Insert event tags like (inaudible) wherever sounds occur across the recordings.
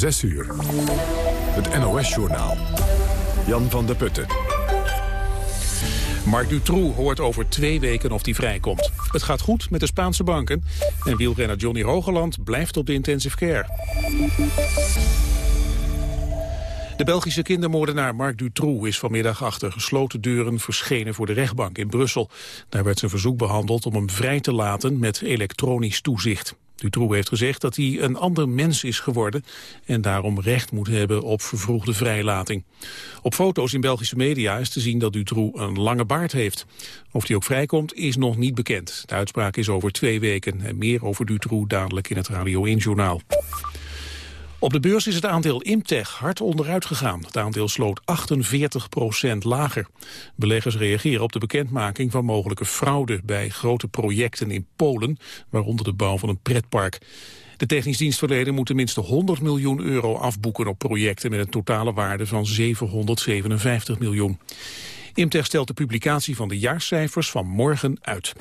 6 uur. Het NOS-journaal. Jan van der Putten. Marc Dutroux hoort over twee weken of hij vrijkomt. Het gaat goed met de Spaanse banken. En wielrenner Johnny Hogeland blijft op de intensive care. De Belgische kindermoordenaar Marc Dutroux is vanmiddag achter gesloten deuren verschenen voor de rechtbank in Brussel. Daar werd zijn verzoek behandeld om hem vrij te laten met elektronisch toezicht. Dutroux heeft gezegd dat hij een ander mens is geworden en daarom recht moet hebben op vervroegde vrijlating. Op foto's in Belgische media is te zien dat Dutroux een lange baard heeft. Of hij ook vrijkomt is nog niet bekend. De uitspraak is over twee weken en meer over Dutroux dadelijk in het Radio 1-journaal. Op de beurs is het aandeel Imtech hard onderuit gegaan. Het aandeel sloot 48% lager. Beleggers reageren op de bekendmaking van mogelijke fraude bij grote projecten in Polen, waaronder de bouw van een pretpark. De technisch dienstverlener moet tenminste 100 miljoen euro afboeken op projecten met een totale waarde van 757 miljoen. Imtech stelt de publicatie van de jaarcijfers van morgen uit.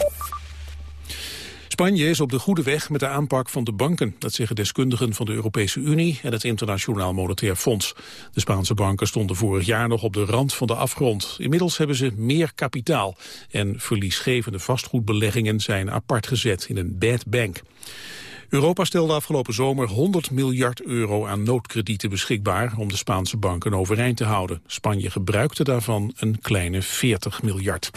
Spanje is op de goede weg met de aanpak van de banken. Dat zeggen deskundigen van de Europese Unie en het Internationaal Monetair Fonds. De Spaanse banken stonden vorig jaar nog op de rand van de afgrond. Inmiddels hebben ze meer kapitaal. En verliesgevende vastgoedbeleggingen zijn apart gezet in een bad bank. Europa stelde afgelopen zomer 100 miljard euro aan noodkredieten beschikbaar om de Spaanse banken overeind te houden. Spanje gebruikte daarvan een kleine 40 miljard.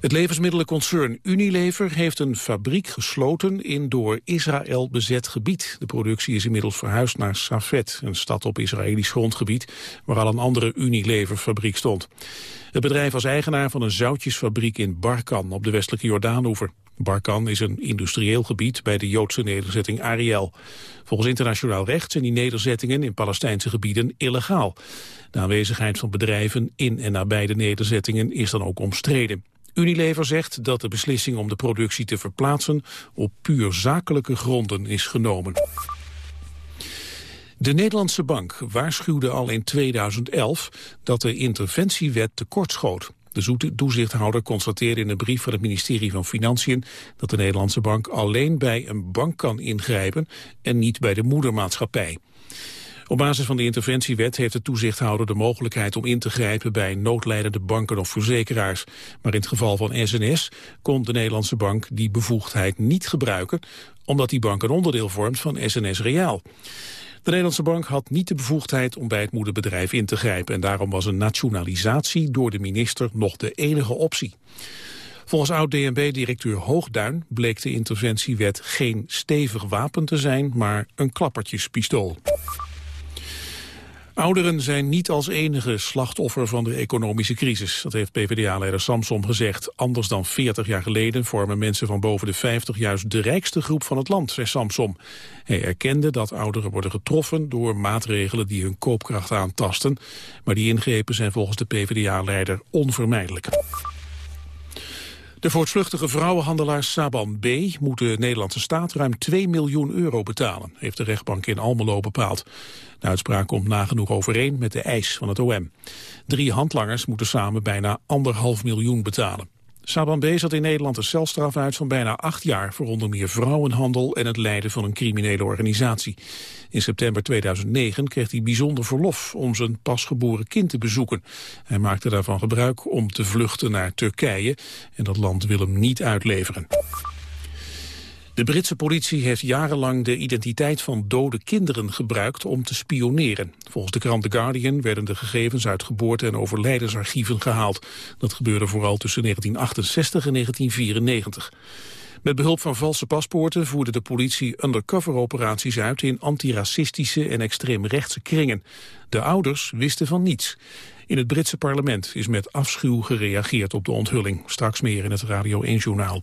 Het levensmiddelenconcern Unilever heeft een fabriek gesloten in door Israël bezet gebied. De productie is inmiddels verhuisd naar Safed, een stad op Israëlisch grondgebied, waar al een andere Unilever-fabriek stond. Het bedrijf was eigenaar van een zoutjesfabriek in Barkan op de westelijke Jordaanoever. Barkan is een industrieel gebied bij de Joodse nederzetting Ariel. Volgens internationaal recht zijn die nederzettingen in Palestijnse gebieden illegaal. De aanwezigheid van bedrijven in en nabij de nederzettingen is dan ook omstreden. Unilever zegt dat de beslissing om de productie te verplaatsen op puur zakelijke gronden is genomen. De Nederlandse bank waarschuwde al in 2011 dat de interventiewet tekortschoot. De toezichthouder constateerde in een brief van het ministerie van Financiën dat de Nederlandse bank alleen bij een bank kan ingrijpen en niet bij de moedermaatschappij. Op basis van de interventiewet heeft de toezichthouder de mogelijkheid om in te grijpen bij noodlijdende banken of verzekeraars. Maar in het geval van SNS kon de Nederlandse bank die bevoegdheid niet gebruiken, omdat die bank een onderdeel vormt van SNS Reaal. De Nederlandse bank had niet de bevoegdheid om bij het moederbedrijf in te grijpen en daarom was een nationalisatie door de minister nog de enige optie. Volgens oud-DNB-directeur Hoogduin bleek de interventiewet geen stevig wapen te zijn, maar een klappertjespistool. Ouderen zijn niet als enige slachtoffer van de economische crisis. Dat heeft PvdA-leider Samsom gezegd. Anders dan 40 jaar geleden vormen mensen van boven de 50 juist de rijkste groep van het land, zei Samsom. Hij erkende dat ouderen worden getroffen door maatregelen die hun koopkracht aantasten. Maar die ingrepen zijn volgens de PvdA-leider onvermijdelijk. De voortvluchtige vrouwenhandelaar Saban B. moet de Nederlandse staat ruim 2 miljoen euro betalen, heeft de rechtbank in Almelo bepaald. De uitspraak komt nagenoeg overeen met de eis van het OM. Drie handlangers moeten samen bijna anderhalf miljoen betalen. Saban B. zat in Nederland een celstraf uit van bijna acht jaar... voor onder meer vrouwenhandel en het leiden van een criminele organisatie. In september 2009 kreeg hij bijzonder verlof om zijn pasgeboren kind te bezoeken. Hij maakte daarvan gebruik om te vluchten naar Turkije... en dat land wil hem niet uitleveren. De Britse politie heeft jarenlang de identiteit van dode kinderen gebruikt om te spioneren. Volgens de krant The Guardian werden de gegevens uit geboorte- en overlijdensarchieven gehaald. Dat gebeurde vooral tussen 1968 en 1994. Met behulp van valse paspoorten voerde de politie undercover-operaties uit in antiracistische en extreemrechtse kringen. De ouders wisten van niets. In het Britse parlement is met afschuw gereageerd op de onthulling. Straks meer in het Radio 1-journaal.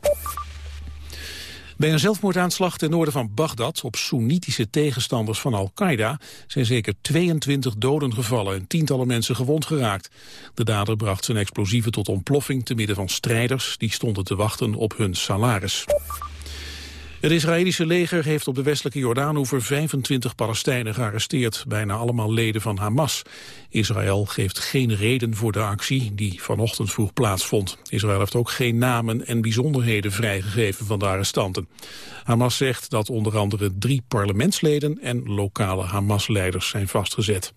Bij een zelfmoordaanslag ten noorden van Bagdad op Soenitische tegenstanders van Al-Qaeda zijn zeker 22 doden gevallen en tientallen mensen gewond geraakt. De dader bracht zijn explosieven tot ontploffing te midden van strijders die stonden te wachten op hun salaris. Het Israëlische leger heeft op de westelijke Jordaanoever 25 Palestijnen gearresteerd, bijna allemaal leden van Hamas. Israël geeft geen reden voor de actie die vanochtend vroeg plaatsvond. Israël heeft ook geen namen en bijzonderheden vrijgegeven van de arrestanten. Hamas zegt dat onder andere drie parlementsleden en lokale Hamas-leiders zijn vastgezet.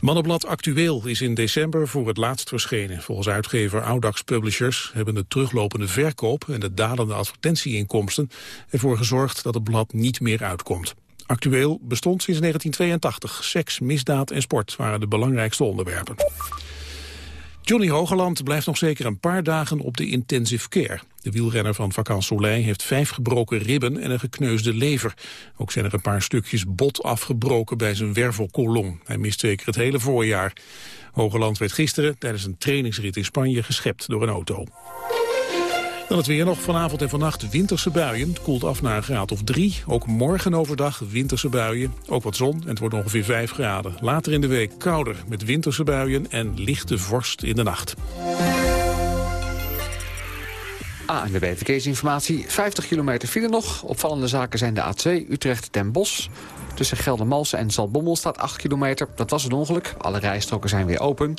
Mannenblad Actueel is in december voor het laatst verschenen. Volgens uitgever Audax Publishers hebben de teruglopende verkoop en de dalende advertentieinkomsten ervoor gezorgd dat het blad niet meer uitkomt. Actueel bestond sinds 1982. Seks, misdaad en sport waren de belangrijkste onderwerpen. Johnny Hogeland blijft nog zeker een paar dagen op de intensive care. De wielrenner van Vakant Soleil heeft vijf gebroken ribben en een gekneusde lever. Ook zijn er een paar stukjes bot afgebroken bij zijn wervelkolom. Hij mist zeker het hele voorjaar. Hogeland werd gisteren tijdens een trainingsrit in Spanje geschept door een auto. Dan het weer nog vanavond en vannacht winterse buien. Het koelt af naar een graad of drie. Ook morgen overdag winterse buien. Ook wat zon en het wordt ongeveer 5 graden. Later in de week kouder met winterse buien en lichte vorst in de nacht. ANWB ah, Verkeersinformatie. 50 kilometer file nog. Opvallende zaken zijn de A2 Utrecht-Den Bosch. Tussen Geldermalsen en Zalbommel staat 8 kilometer. Dat was een ongeluk. Alle rijstroken zijn weer open.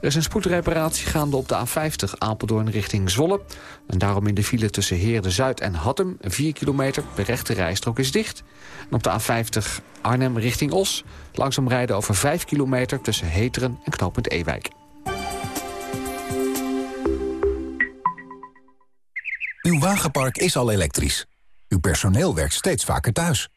Er is een spoedreparatie gaande op de A50 Apeldoorn richting Zwolle. En daarom in de file tussen Heerde-Zuid en Hattem 4 kilometer. De rechte rijstrook is dicht. En op de A50 Arnhem richting Os. Langzaam rijden over 5 kilometer tussen Heteren en knooppunt Ewijk. Uw wagenpark is al elektrisch. Uw personeel werkt steeds vaker thuis.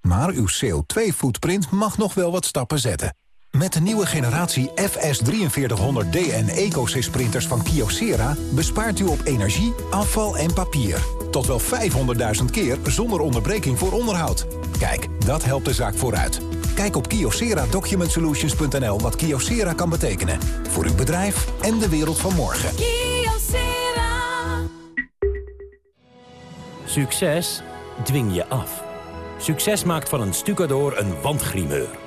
Maar uw CO2-footprint mag nog wel wat stappen zetten. Met de nieuwe generatie FS4300D en EcoSys printers van Kyocera... bespaart u op energie, afval en papier. Tot wel 500.000 keer zonder onderbreking voor onderhoud. Kijk, dat helpt de zaak vooruit. Kijk op kyocera-document-solutions.nl wat Kyocera kan betekenen. Voor uw bedrijf en de wereld van morgen. Kyocera. Succes dwing je af. Succes maakt van een stucador een wandgrimeur.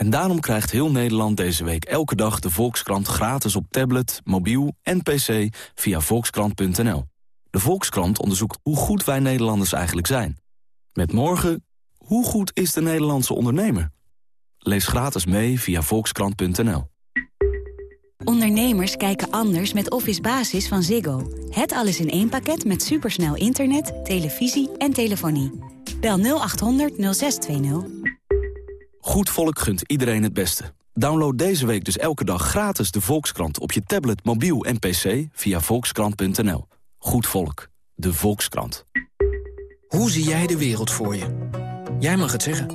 En daarom krijgt heel Nederland deze week elke dag de Volkskrant gratis op tablet, mobiel en pc via volkskrant.nl. De Volkskrant onderzoekt hoe goed wij Nederlanders eigenlijk zijn. Met morgen, hoe goed is de Nederlandse ondernemer? Lees gratis mee via volkskrant.nl. Ondernemers kijken anders met Office Basis van Ziggo. Het alles in één pakket met supersnel internet, televisie en telefonie. Bel 0800 0620. Goed volk gunt iedereen het beste. Download deze week dus elke dag gratis de Volkskrant op je tablet, mobiel en pc via volkskrant.nl. Goed volk. De Volkskrant. Hoe zie jij de wereld voor je? Jij mag het zeggen.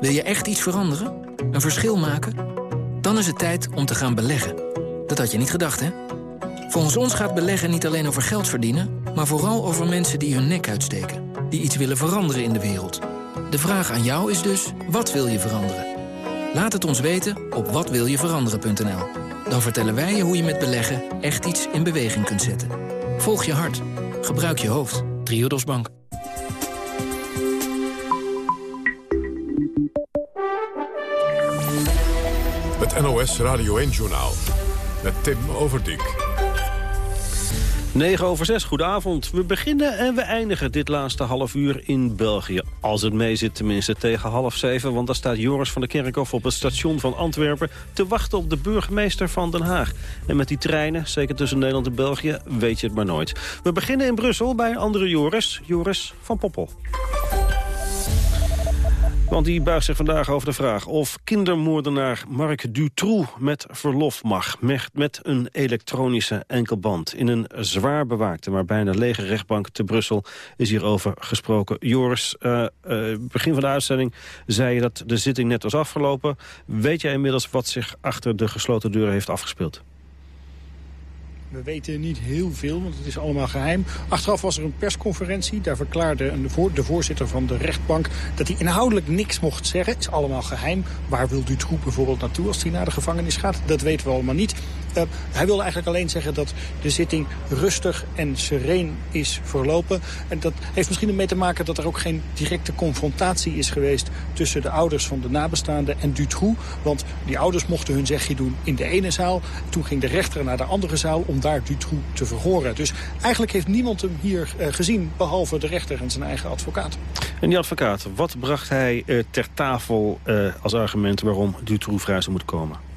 Wil je echt iets veranderen? Een verschil maken? Dan is het tijd om te gaan beleggen. Dat had je niet gedacht, hè? Volgens ons gaat beleggen niet alleen over geld verdienen... maar vooral over mensen die hun nek uitsteken. Die iets willen veranderen in de wereld... De vraag aan jou is dus, wat wil je veranderen? Laat het ons weten op watwiljeveranderen.nl. Dan vertellen wij je hoe je met beleggen echt iets in beweging kunt zetten. Volg je hart. Gebruik je hoofd. Triodos Bank. Het NOS Radio 1-journaal. Met Tim Overdijk. 9 over 6, goedenavond. We beginnen en we eindigen dit laatste half uur in België. Als het mee zit tenminste tegen half zeven... want daar staat Joris van der Kerkhof op het station van Antwerpen... te wachten op de burgemeester van Den Haag. En met die treinen, zeker tussen Nederland en België, weet je het maar nooit. We beginnen in Brussel bij een andere Joris, Joris van Poppel. Want die buigt zich vandaag over de vraag of kindermoordenaar Marc Dutroux met verlof mag. Met, een elektronische enkelband. In een zwaar bewaakte, maar bijna lege rechtbank te Brussel is hierover gesproken. Joris, uh, begin van de uitzending zei je dat de zitting net was afgelopen. Weet jij inmiddels wat zich achter de gesloten deuren heeft afgespeeld? We weten niet heel veel, want het is allemaal geheim. Achteraf was er een persconferentie. Daar verklaarde de voorzitter van de rechtbank dat hij inhoudelijk niks mocht zeggen. Het is allemaal geheim. Waar wil Dutroux bijvoorbeeld naartoe als hij naar de gevangenis gaat? Dat weten we allemaal niet. Uh, hij wilde eigenlijk alleen zeggen dat de zitting rustig en sereen is verlopen. En dat heeft misschien ermee te maken dat er ook geen directe confrontatie is geweest... tussen de ouders van de nabestaanden en Dutroux. Want die ouders mochten hun zegje doen in de ene zaal. Toen ging de rechter naar de andere zaal om daar Dutroux te verhoren. Dus eigenlijk heeft niemand hem hier uh, gezien, behalve de rechter en zijn eigen advocaat. En die advocaat, wat bracht hij uh, ter tafel als argument waarom Dutroux vrij zou moeten komen?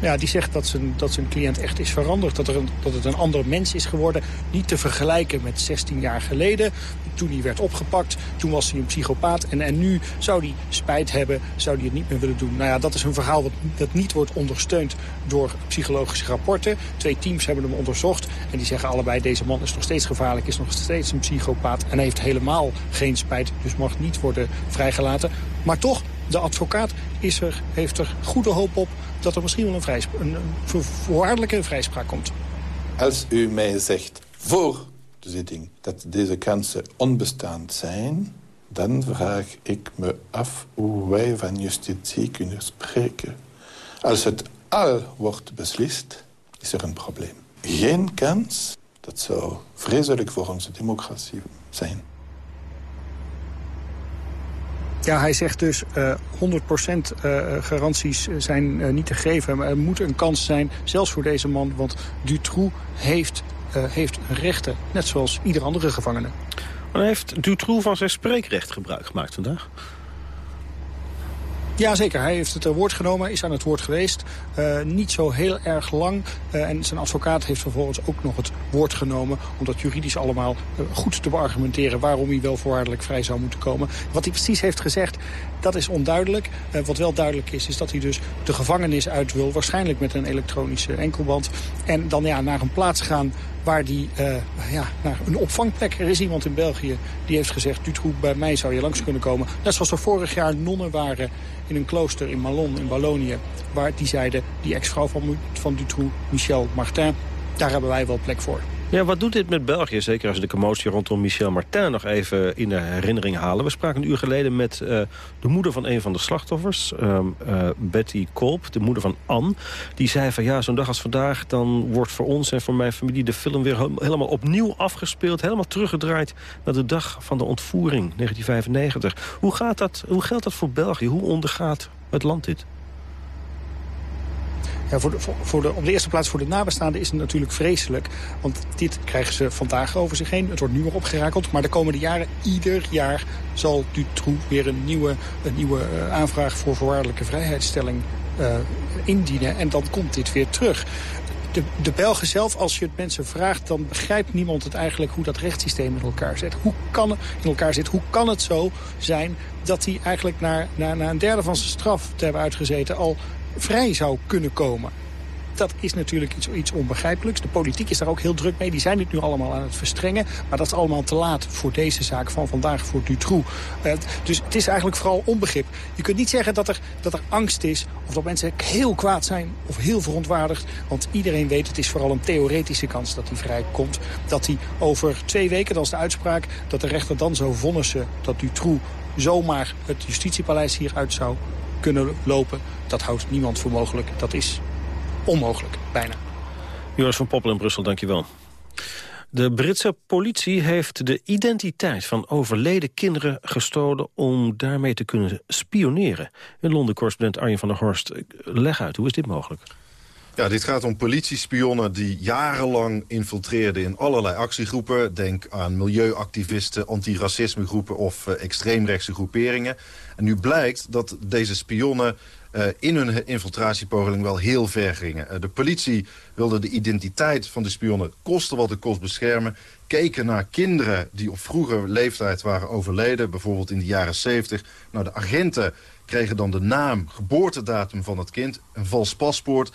Ja, die zegt dat zijn, dat zijn cliënt echt is veranderd. Dat, er een, dat het een ander mens is geworden. Niet te vergelijken met 16 jaar geleden. Toen hij werd opgepakt, toen was hij een psychopaat. En, en nu zou hij spijt hebben, zou hij het niet meer willen doen. Nou ja, dat is een verhaal wat, dat niet wordt ondersteund door psychologische rapporten. Twee teams hebben hem onderzocht. En die zeggen allebei, deze man is nog steeds gevaarlijk, is nog steeds een psychopaat. En heeft helemaal geen spijt, dus mag niet worden vrijgelaten. Maar toch, de advocaat is er, heeft er goede hoop op dat er misschien wel een, een, een voorwaardelijke vrijspraak komt. Als u mij zegt voor de zitting dat deze kansen onbestaand zijn... dan vraag ik me af hoe wij van justitie kunnen spreken. Als het al wordt beslist, is er een probleem. Geen kans, dat zou vreselijk voor onze democratie zijn. Ja, hij zegt dus uh, 100% uh, garanties zijn uh, niet te geven. Maar er moet een kans zijn, zelfs voor deze man. Want Dutroux heeft, heeft rechten, net zoals ieder andere gevangene. Maar heeft Dutroux van zijn spreekrecht gebruik gemaakt vandaag? Ja, zeker. Hij heeft het woord genomen, is aan het woord geweest. Uh, niet zo heel erg lang. Uh, en zijn advocaat heeft vervolgens ook nog het woord genomen... om dat juridisch allemaal goed te beargumenteren... waarom hij wel voorwaardelijk vrij zou moeten komen. Wat hij precies heeft gezegd, dat is onduidelijk. wat wel duidelijk is, is dat hij dus de gevangenis uit wil. Waarschijnlijk met een elektronische enkelband. En dan ja, naar een plaats gaan waar die, uh, ja, naar een opvangplek. Er is iemand in België die heeft gezegd... Dutroux, bij mij zou je langs kunnen komen. Net zoals er vorig jaar nonnen waren in een klooster in Malon in Wallonië... waar die zeiden, die ex-vrouw van, van Dutroux, Michel Martin... daar hebben wij wel plek voor. Ja, wat doet dit met België? Zeker als we de commotie rondom Michel Martin nog even in de herinnering halen. We spraken een uur geleden met uh, de moeder van een van de slachtoffers. Um, uh, Betty Kolp, de moeder van Anne. Die zei van ja, zo'n dag als vandaag... dan wordt voor ons en voor mijn familie de film weer helemaal opnieuw afgespeeld. Helemaal teruggedraaid naar de dag van de ontvoering, 1995. Hoe, gaat dat, hoe geldt dat voor België? Hoe ondergaat het land dit? Ja, voor de, voor de, op de eerste plaats voor de nabestaanden is het natuurlijk vreselijk. Want dit krijgen ze vandaag over zich heen. Het wordt nu nog opgerakeld. Maar de komende jaren, ieder jaar zal Dutroux weer een nieuwe, een nieuwe uh, aanvraag voor voorwaardelijke vrijheidsstelling uh, indienen. En dan komt dit weer terug. De, de Belgen zelf, als je het mensen vraagt... dan begrijpt niemand het eigenlijk hoe dat rechtssysteem in elkaar zit. Hoe kan, in elkaar zit. Hoe kan het zo zijn dat hij eigenlijk na, na, na een derde van zijn straf te hebben uitgezeten... al vrij zou kunnen komen. Dat is natuurlijk iets, iets onbegrijpelijks. De politiek is daar ook heel druk mee. Die zijn dit nu allemaal aan het verstrengen. Maar dat is allemaal te laat voor deze zaak van vandaag, voor Dutroux. Uh, dus het is eigenlijk vooral onbegrip. Je kunt niet zeggen dat er, dat er angst is... of dat mensen heel kwaad zijn of heel verontwaardigd. Want iedereen weet, het is vooral een theoretische kans dat hij vrijkomt. Dat hij over twee weken, dat is de uitspraak... dat de rechter dan zou vonnissen dat Dutroux zomaar het justitiepaleis hieruit zou kunnen lopen. Dat houdt niemand voor mogelijk. Dat is onmogelijk, bijna. Joris van Poppel in Brussel, dankjewel. De Britse politie heeft de identiteit van overleden kinderen gestolen... om daarmee te kunnen spioneren. In Londen, correspondent Arjen van der Horst. Leg uit, hoe is dit mogelijk? Ja, dit gaat om politiespionnen die jarenlang infiltreerden in allerlei actiegroepen. Denk aan milieuactivisten, antiracismegroepen of uh, extreemrechtse groeperingen. En nu blijkt dat deze spionnen uh, in hun infiltratiepoging wel heel ver gingen. Uh, de politie wilde de identiteit van de spionnen kosten wat het kost beschermen. Keken naar kinderen die op vroege leeftijd waren overleden. Bijvoorbeeld in de jaren 70. Nou, de agenten kregen dan de naam, geboortedatum van het kind. Een vals paspoort.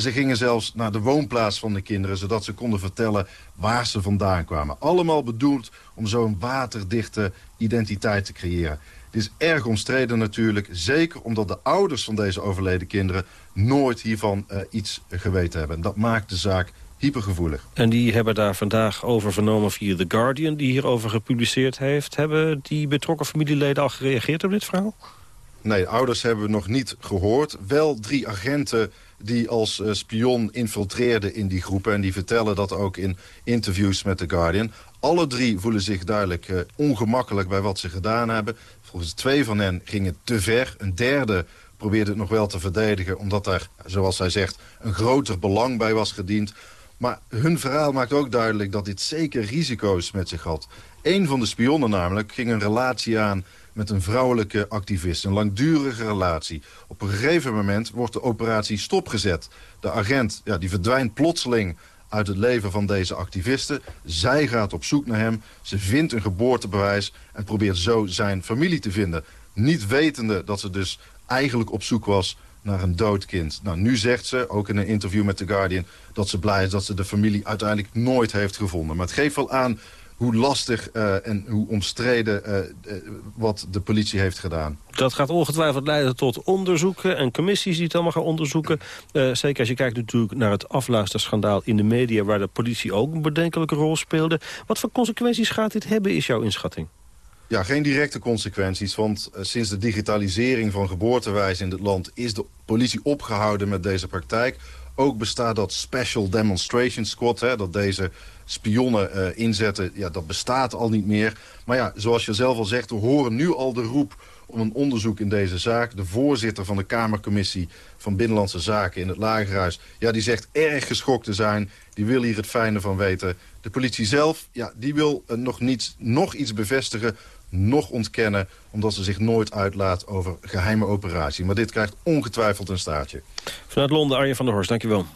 En ze gingen zelfs naar de woonplaats van de kinderen... zodat ze konden vertellen waar ze vandaan kwamen. Allemaal bedoeld om zo'n waterdichte identiteit te creëren. Het is erg omstreden natuurlijk. Zeker omdat de ouders van deze overleden kinderen... nooit hiervan uh, iets geweten hebben. Dat maakt de zaak hypergevoelig. En die hebben daar vandaag over vernomen via The Guardian... die hierover gepubliceerd heeft. Hebben die betrokken familieleden al gereageerd op dit verhaal? Nee, ouders hebben we nog niet gehoord. Wel drie agenten die als uh, spion infiltreerden in die groepen... en die vertellen dat ook in interviews met The Guardian. Alle drie voelen zich duidelijk uh, ongemakkelijk bij wat ze gedaan hebben. Volgens twee van hen ging het te ver. Een derde probeerde het nog wel te verdedigen... omdat daar, zoals hij zegt, een groter belang bij was gediend. Maar hun verhaal maakt ook duidelijk dat dit zeker risico's met zich had. Een van de spionnen namelijk ging een relatie aan met een vrouwelijke activist. Een langdurige relatie. Op een gegeven moment wordt de operatie stopgezet. De agent ja, die verdwijnt plotseling uit het leven van deze activisten. Zij gaat op zoek naar hem. Ze vindt een geboortebewijs en probeert zo zijn familie te vinden. Niet wetende dat ze dus eigenlijk op zoek was naar een dood kind. Nou, nu zegt ze, ook in een interview met The Guardian... dat ze blij is dat ze de familie uiteindelijk nooit heeft gevonden. Maar het geeft wel aan hoe lastig uh, en hoe omstreden uh, uh, wat de politie heeft gedaan. Dat gaat ongetwijfeld leiden tot onderzoeken en commissies die het allemaal gaan onderzoeken. zeker als je kijkt natuurlijk naar het afluisterschandaal in de media... waar de politie ook een bedenkelijke rol speelde. Wat voor consequenties gaat dit hebben, is jouw inschatting? Ja, geen directe consequenties, want sinds de digitalisering van geboortewijs in het land... is de politie opgehouden met deze praktijk. Ook bestaat dat Special Demonstration Squad, hè, dat deze spionnen uh, inzetten, ja, dat bestaat al niet meer. Maar ja, zoals je zelf al zegt, we horen nu al de roep om een onderzoek in deze zaak. De voorzitter van de Kamercommissie van Binnenlandse Zaken in het Lagerhuis... ja, die zegt erg geschokt te zijn. Die wil hier het fijne van weten. De politie zelf, ja, die wil uh, nog, niets, nog iets bevestigen nog ontkennen... omdat ze zich nooit uitlaat over geheime operatie. Maar dit krijgt ongetwijfeld een staartje. Vanuit Londen, Arjen van der Horst, dankjewel.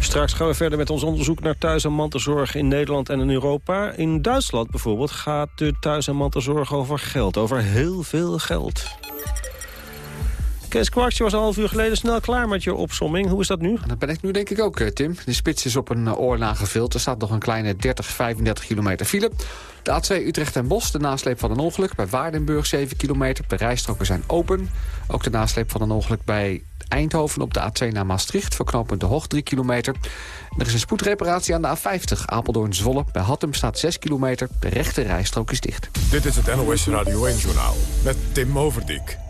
Straks gaan we verder met ons onderzoek naar thuis- en mantelzorg in Nederland en in Europa. In Duitsland bijvoorbeeld gaat de thuis- en mantelzorg over geld. Over heel veel geld. Kees Kwartje was een half uur geleden snel klaar met je opsomming. Hoe is dat nu? Dat ben ik nu denk ik ook, eh, Tim. De spits is op een eh, oor nagevuld. Er staat nog een kleine 30, 35 kilometer file. De A2 Utrecht en Bos, de nasleep van een ongeluk. Bij Waardenburg 7 kilometer. De rijstroken zijn open. Ook de nasleep van een ongeluk bij Eindhoven op de A2 naar Maastricht. Verknopend de Hoog 3 kilometer. Er is een spoedreparatie aan de A50. Apeldoorn-Zwolle. Bij Hattem staat 6 kilometer. De rechte rijstrook is dicht. Dit is het NOS Radio 1-journaal met Tim Overdijk.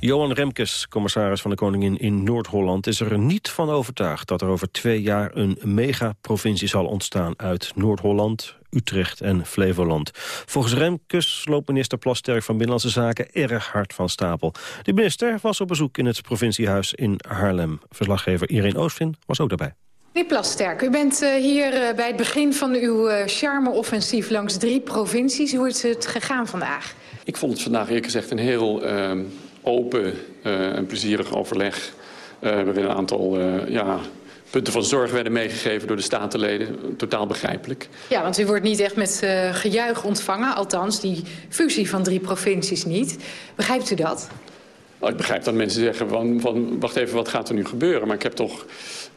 Johan Remkes, commissaris van de Koningin in Noord-Holland... is er niet van overtuigd dat er over twee jaar een megaprovincie zal ontstaan... uit Noord-Holland, Utrecht en Flevoland. Volgens Remkes loopt minister Plasterk van Binnenlandse Zaken erg hard van stapel. De minister was op bezoek in het provinciehuis in Haarlem. Verslaggever Irene Oostvin was ook daarbij. Meneer Plasterk, u bent uh, hier uh, bij het begin van uw uh, charme-offensief langs drie provincies. Hoe is het gegaan vandaag? Ik vond het vandaag eerlijk gezegd een heel ehm, open en plezierig overleg. waarin een aantal ja, punten van zorg werden meegegeven door de statenleden. Totaal begrijpelijk. Ja, want u wordt niet echt met uh, gejuich ontvangen. Althans, die fusie van drie provincies niet. Begrijpt u dat? Nou, ik begrijp dat mensen zeggen van, van wacht even, wat gaat er nu gebeuren? Maar ik heb toch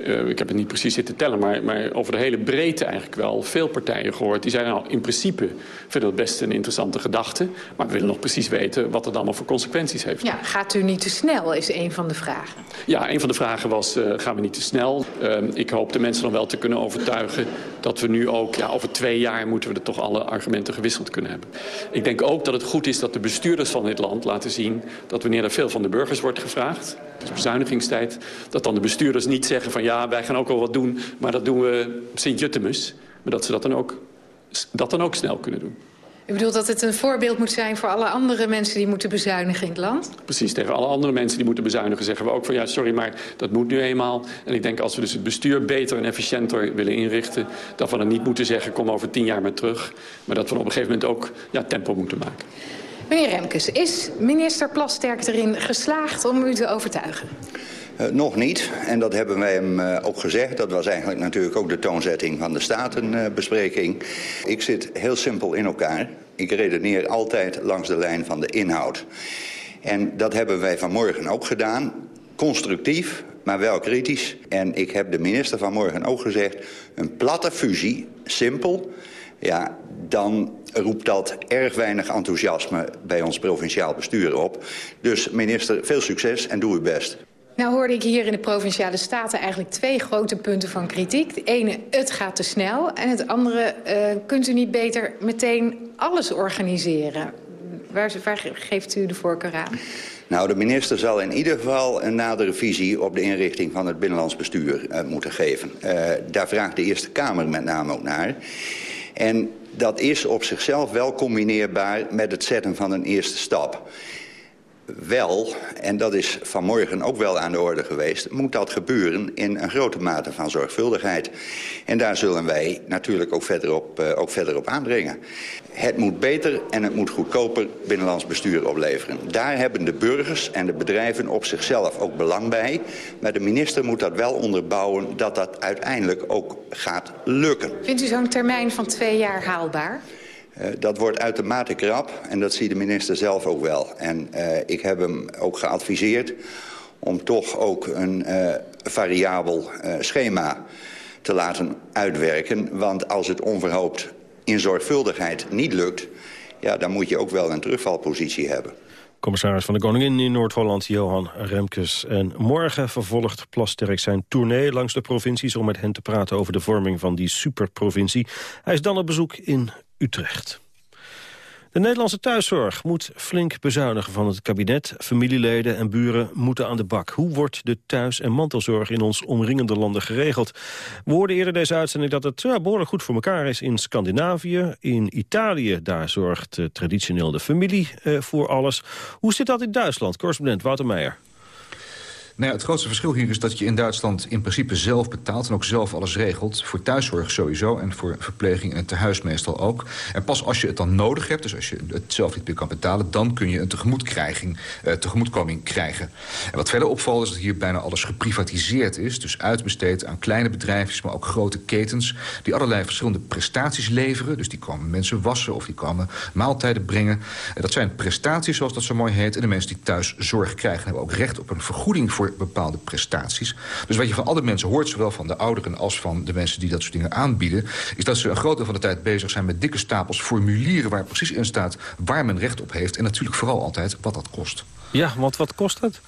uh, ik heb het niet precies zitten tellen, maar, maar, over de hele breedte eigenlijk wel veel partijen gehoord. Die zeiden nou, in principe vinden het best een interessante gedachte. Maar we willen nog precies weten wat het allemaal voor consequenties heeft. Ja, gaat u niet te snel, is een van de vragen. Ja, een van de vragen was, uh, gaan we niet te snel? Uh, ik hoop de mensen dan wel te kunnen overtuigen dat we nu ook, ja, over twee jaar moeten we er toch alle argumenten gewisseld kunnen hebben. Ik denk ook dat het goed is dat de bestuurders van dit land laten zien dat wanneer er veel van de burgers wordt gevraagd, het is bezuinigingstijd, dat dan de bestuurders niet zeggen van ja, wij gaan ook wel wat doen, maar dat doen we Sint-Juttemus. Maar dat ze dat dan, ook, dat dan ook snel kunnen doen. U bedoelt dat het een voorbeeld moet zijn voor alle andere mensen die moeten bezuinigen in het land? Precies, tegen alle andere mensen die moeten bezuinigen zeggen we ook van ja, sorry, maar dat moet nu eenmaal. En ik denk als we dus het bestuur beter en efficiënter willen inrichten, dat we dan niet moeten zeggen kom over tien jaar maar terug. Maar dat we op een gegeven moment ook ja, tempo moeten maken. Meneer Remkes, is minister Plasterk erin geslaagd om u te overtuigen? Uh, nog niet. En dat hebben wij hem uh, ook gezegd. Dat was eigenlijk natuurlijk ook de toonzetting van de Statenbespreking. ik zit heel simpel in elkaar. Ik redeneer altijd langs de lijn van de inhoud. En dat hebben wij vanmorgen ook gedaan. Constructief, maar wel kritisch. En ik heb de minister vanmorgen ook gezegd... een platte fusie, simpel... Ja, dan roept dat erg weinig enthousiasme bij ons provinciaal bestuur op. Dus minister, veel succes en doe uw best. Nou hoorde ik hier in de Provinciale Staten eigenlijk twee grote punten van kritiek. Het ene, het gaat te snel. En het andere, uh, kunt u niet beter meteen alles organiseren? Waar, waar geeft u de voorkeur aan? Nou, de minister zal in ieder geval een nadere visie op de inrichting van het binnenlands bestuur uh, moeten geven. Uh, daar vraagt de Eerste Kamer met name ook naar. En dat is op zichzelf wel combineerbaar met het zetten van een eerste stap wel, en dat is vanmorgen ook wel aan de orde geweest... moet dat gebeuren in een grote mate van zorgvuldigheid. En daar zullen wij natuurlijk ook verder op, uh, ook verder op aandringen. Het moet beter en het moet goedkoper binnenlands bestuur opleveren. Daar hebben de burgers en de bedrijven op zichzelf ook belang bij. Maar de minister moet dat wel onderbouwen dat dat uiteindelijk ook gaat lukken. Vindt u zo'n termijn van twee jaar haalbaar? Uh, dat wordt uitermate krap en dat ziet de minister zelf ook wel. En uh, ik heb hem ook geadviseerd om toch ook een uh, variabel schema te laten uitwerken. Want als het onverhoopt in zorgvuldigheid niet lukt... ja, dan moet je ook wel een terugvalpositie hebben. Commissaris van de Koningin in Noord-Holland, Johan Remkes. En morgen vervolgt Plasterk zijn tournee langs de provincies... om met hen te praten over de vorming van die superprovincie. Hij is dan op bezoek in Utrecht. De Nederlandse thuiszorg moet flink bezuinigen van het kabinet. Familieleden en buren moeten aan de bak. Hoe wordt de thuis- en mantelzorg in ons omringende landen geregeld? We hoorden eerder deze uitzending dat het behoorlijk goed voor elkaar is in Scandinavië. In Italië, daar zorgt uh, traditioneel de familie uh, voor alles. Hoe zit dat in Duitsland? Correspondent Wouter Meijer. Nou het grootste verschil hier is dat je in Duitsland in principe zelf betaalt... en ook zelf alles regelt. Voor thuiszorg sowieso en voor verpleging en tehuis meestal ook. En pas als je het dan nodig hebt, dus als je het zelf niet meer kan betalen... dan kun je een tegemoetkrijging, uh, tegemoetkoming krijgen. En wat verder opvalt is dat hier bijna alles geprivatiseerd is. Dus uitbesteed aan kleine bedrijfjes, maar ook grote ketens... die allerlei verschillende prestaties leveren. Dus die komen mensen wassen of die komen maaltijden brengen. En dat zijn prestaties, zoals dat zo mooi heet. En de mensen die thuis zorg krijgen hebben ook recht op een vergoeding... voor bepaalde prestaties. Dus wat je van alle mensen hoort, zowel van de ouderen als van de mensen die dat soort dingen aanbieden... is dat ze een groot deel van de tijd bezig zijn met dikke stapels formulieren... waar precies in staat waar men recht op heeft. En natuurlijk vooral altijd wat dat kost. Ja, want wat kost het?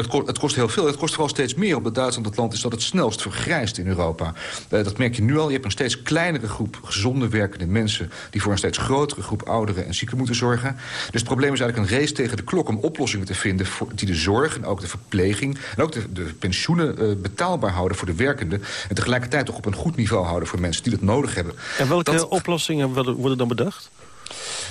Het kost, het kost heel veel. Het kost vooral steeds meer omdat Duitsland het land is dat het snelst vergrijst in Europa. Uh, dat merk je nu al. Je hebt een steeds kleinere groep gezonde werkende mensen... die voor een steeds grotere groep ouderen en zieken moeten zorgen. Dus het probleem is eigenlijk een race tegen de klok... om oplossingen te vinden voor, die de zorg en ook de verpleging... en ook de, de pensioenen uh, betaalbaar houden voor de werkenden... en tegelijkertijd toch op een goed niveau houden voor mensen die dat nodig hebben. En welke dat... oplossingen worden dan bedacht?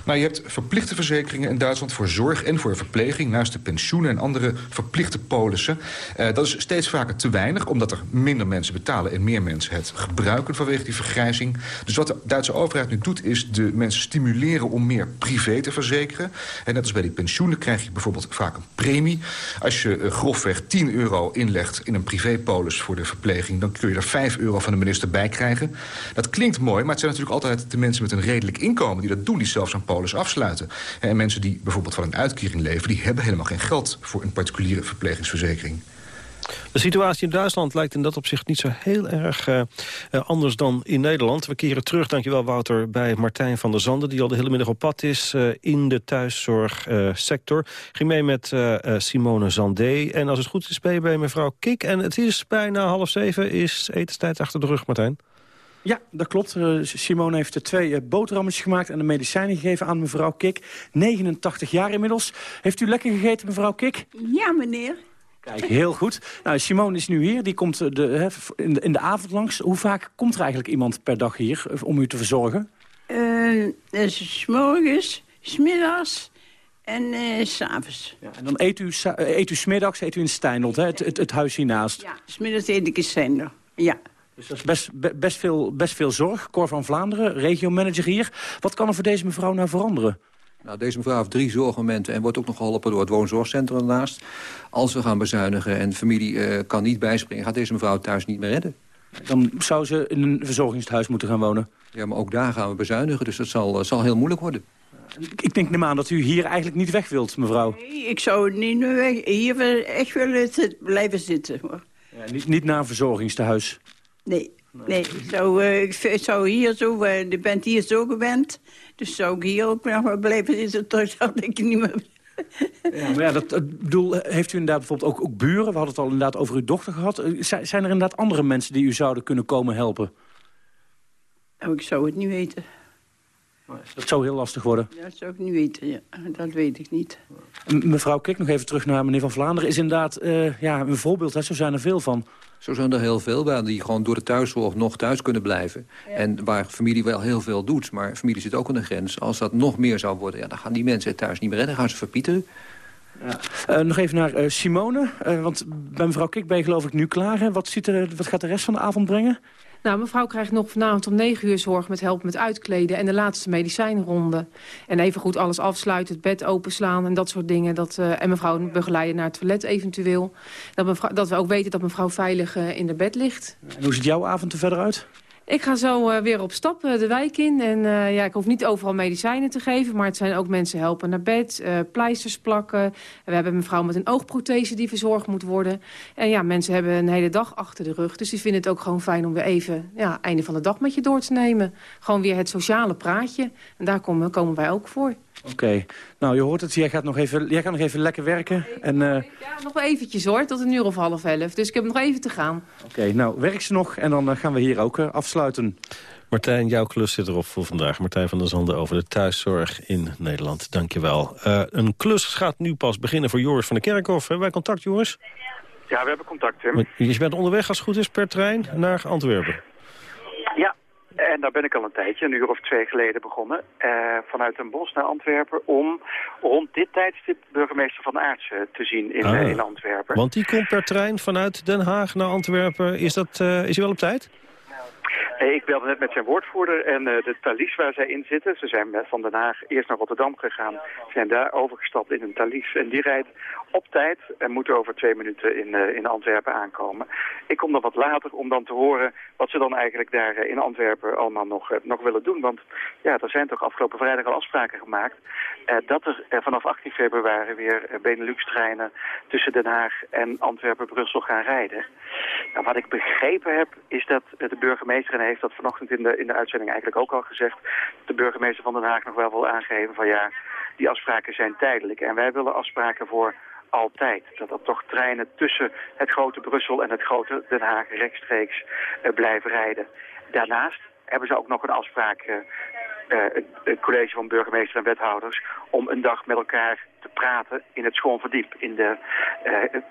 Nou, je hebt verplichte verzekeringen in Duitsland voor zorg en voor verpleging... naast de pensioenen en andere verplichte polissen. Uh, dat is steeds vaker te weinig, omdat er minder mensen betalen... en meer mensen het gebruiken vanwege die vergrijzing. Dus wat de Duitse overheid nu doet, is de mensen stimuleren... om meer privé te verzekeren. En net als bij die pensioenen krijg je bijvoorbeeld vaak een premie. Als je uh, grofweg 10 euro inlegt in een privépolis voor de verpleging... dan kun je er 5 euro van de minister bij krijgen. Dat klinkt mooi, maar het zijn natuurlijk altijd de mensen met een redelijk inkomen... die dat doen, die zelfs zo'n polis afsluiten. En mensen die bijvoorbeeld van een uitkering leven... die hebben helemaal geen geld voor een particuliere verplegingsverzekering. De situatie in Duitsland lijkt in dat opzicht niet zo heel erg uh, anders dan in Nederland. We keren terug, dankjewel Wouter, bij Martijn van der Zanden... die al de hele middag op pad is uh, in de thuiszorgsector. Ging mee met Simone Zandé. En als het goed is, ben bij mevrouw Kik. En het is bijna half zeven, is etenstijd achter de rug, Martijn. Ja, dat klopt. Uh, Simone heeft er twee uh, boterhammetjes gemaakt... en de medicijnen gegeven aan mevrouw Kik. 89 jaar inmiddels. Heeft u lekker gegeten, mevrouw Kik? Ja, meneer. Kijk, heel goed. Nou, Simone is nu hier. Die komt de, he, in, de, in, de, avond langs. Hoe vaak komt er eigenlijk iemand per dag hier om u te verzorgen? Uh, s morgens, smiddags en uh, s'avonds. Ja, en dan eet u, eet u smiddags eet u in Steindelt, hè? Het, het, het huis hiernaast. Ja, smiddags eet ik in Steindelt, ja. Dus dat is best, best, veel, best veel zorg. Cor van Vlaanderen, regiomanager hier. Wat kan er voor deze mevrouw nou veranderen? Nou, deze mevrouw heeft drie zorgmomenten en wordt ook nog geholpen door het woonzorgcentrum daarnaast. Als we gaan bezuinigen en de familie eh, kan niet bijspringen... gaat deze mevrouw thuis niet meer redden. Dan zou ze in een verzorgingshuis moeten gaan wonen? Ja, maar ook daar gaan we bezuinigen, dus dat zal, zal heel moeilijk worden. Ik denk neem aan dat u hier eigenlijk niet weg wilt, mevrouw. Nee, ik zou niet meer weg, hier echt willen blijven zitten. Hoor. Ja, niet, niet naar een verzorgingstehuis? Nee, nee. Zou, uh, zou hier zo, uh, je bent hier zo gewend. Dus zou ik hier ook nog blijven zitten, toch zou ik niet meer... Ja, maar ja, dat, bedoel, heeft u inderdaad bijvoorbeeld ook, ook buren? We hadden het al inderdaad over uw dochter gehad. Zijn er inderdaad andere mensen die u zouden kunnen komen helpen? Oh, ik zou het niet weten. Dat zou heel lastig worden. Ja, dat zou ik niet weten. Ja. Dat weet ik niet. Mevrouw, kijk nog even terug naar meneer Van Vlaanderen. Is inderdaad uh, ja, een voorbeeld, hè? zo zijn er veel van. Zo zijn er heel veel waar die gewoon door de thuiszorg nog thuis kunnen blijven. En waar familie wel heel veel doet, maar familie zit ook aan de grens. Als dat nog meer zou worden, ja, dan gaan die mensen het thuis niet meer redden. Dan gaan ze verpieteren. Ja. Uh, nog even naar uh, Simone, want bij mevrouw Kik ben je geloof ik nu klaar. Hè? Wat, ziet er, wat gaat de rest van de avond brengen? Nou, mevrouw krijgt nog vanavond om 9 uur zorg met helpen met uitkleden... en de laatste medicijnronde. En even goed alles afsluiten, het bed openslaan en dat soort dingen. Dat, uh, en mevrouw begeleiden naar het toilet eventueel. Dat, mevrouw, dat we ook weten dat mevrouw veilig uh, in de bed ligt. En hoe ziet jouw avond er verder uit? Ik ga zo uh, weer op stap uh, de wijk in. En uh, ja, ik hoef niet overal medicijnen te geven. Maar het zijn ook mensen helpen naar bed. pleisters plakken. We hebben een vrouw met een oogprothese die verzorgd moet worden. En ja, mensen hebben een hele dag achter de rug. Dus die vinden het ook gewoon fijn om weer even... Ja, einde van de dag met je door te nemen. Gewoon weer het sociale praatje. En daar komen, komen wij ook voor. Oké. Okay. Nou, je hoort het. Jij gaat nog even, jij gaat nog even lekker werken. En, uh... Ja, nog wel eventjes hoor. Tot een uur of half elf. Dus ik heb nog even te gaan. Oké, okay, nou, werk ze nog. En dan uh, gaan we hier ook uh, afsluiten. Martijn, jouw klus zit erop voor vandaag. Martijn van der Zanden over de thuiszorg in Nederland. Dankjewel. Uh, een klus gaat nu pas beginnen voor Joris van de Kerkhof. Hebben wij contact, Joris? Ja, we hebben contact, Tim. Je bent onderweg, als het goed is, per trein naar Antwerpen. En daar ben ik al een tijdje, een uur of twee geleden begonnen, uh, vanuit een bos naar Antwerpen, om rond dit tijdstip burgemeester Van Aartsen te zien in, ah, uh, in Antwerpen. Want die komt per trein vanuit Den Haag naar Antwerpen. Is, dat, uh, is hij wel op tijd? Nee, ik belde net met zijn woordvoerder en uh, de Thalys waar zij in zitten. Ze zijn van Den Haag eerst naar Rotterdam gegaan. zijn daar overgestapt in een Thalys. En die rijdt op tijd en moet over twee minuten in, uh, in Antwerpen aankomen. Ik kom dan wat later om dan te horen wat ze dan eigenlijk daar uh, in Antwerpen allemaal nog, nog willen doen. Want ja, er zijn toch afgelopen vrijdag al afspraken gemaakt... dat er vanaf 18 februari weer Benelux-treinen tussen Den Haag en Antwerpen-Brussel gaan rijden. Nou, wat ik begrepen heb is dat de burgemeester... en heeft dat vanochtend in de, in de uitzending eigenlijk ook al gezegd... de burgemeester van Den Haag nog wel wil aangeven van ja, die afspraken zijn tijdelijk. En wij willen afspraken voor altijd. Dat er toch treinen tussen het grote Brussel en het grote Den Haag rechtstreeks uh, blijven rijden. Daarnaast hebben ze ook nog een afspraak, uh, het, het, college van burgemeester en wethouders, om een dag met elkaar te praten in het Schoonverdiep, in de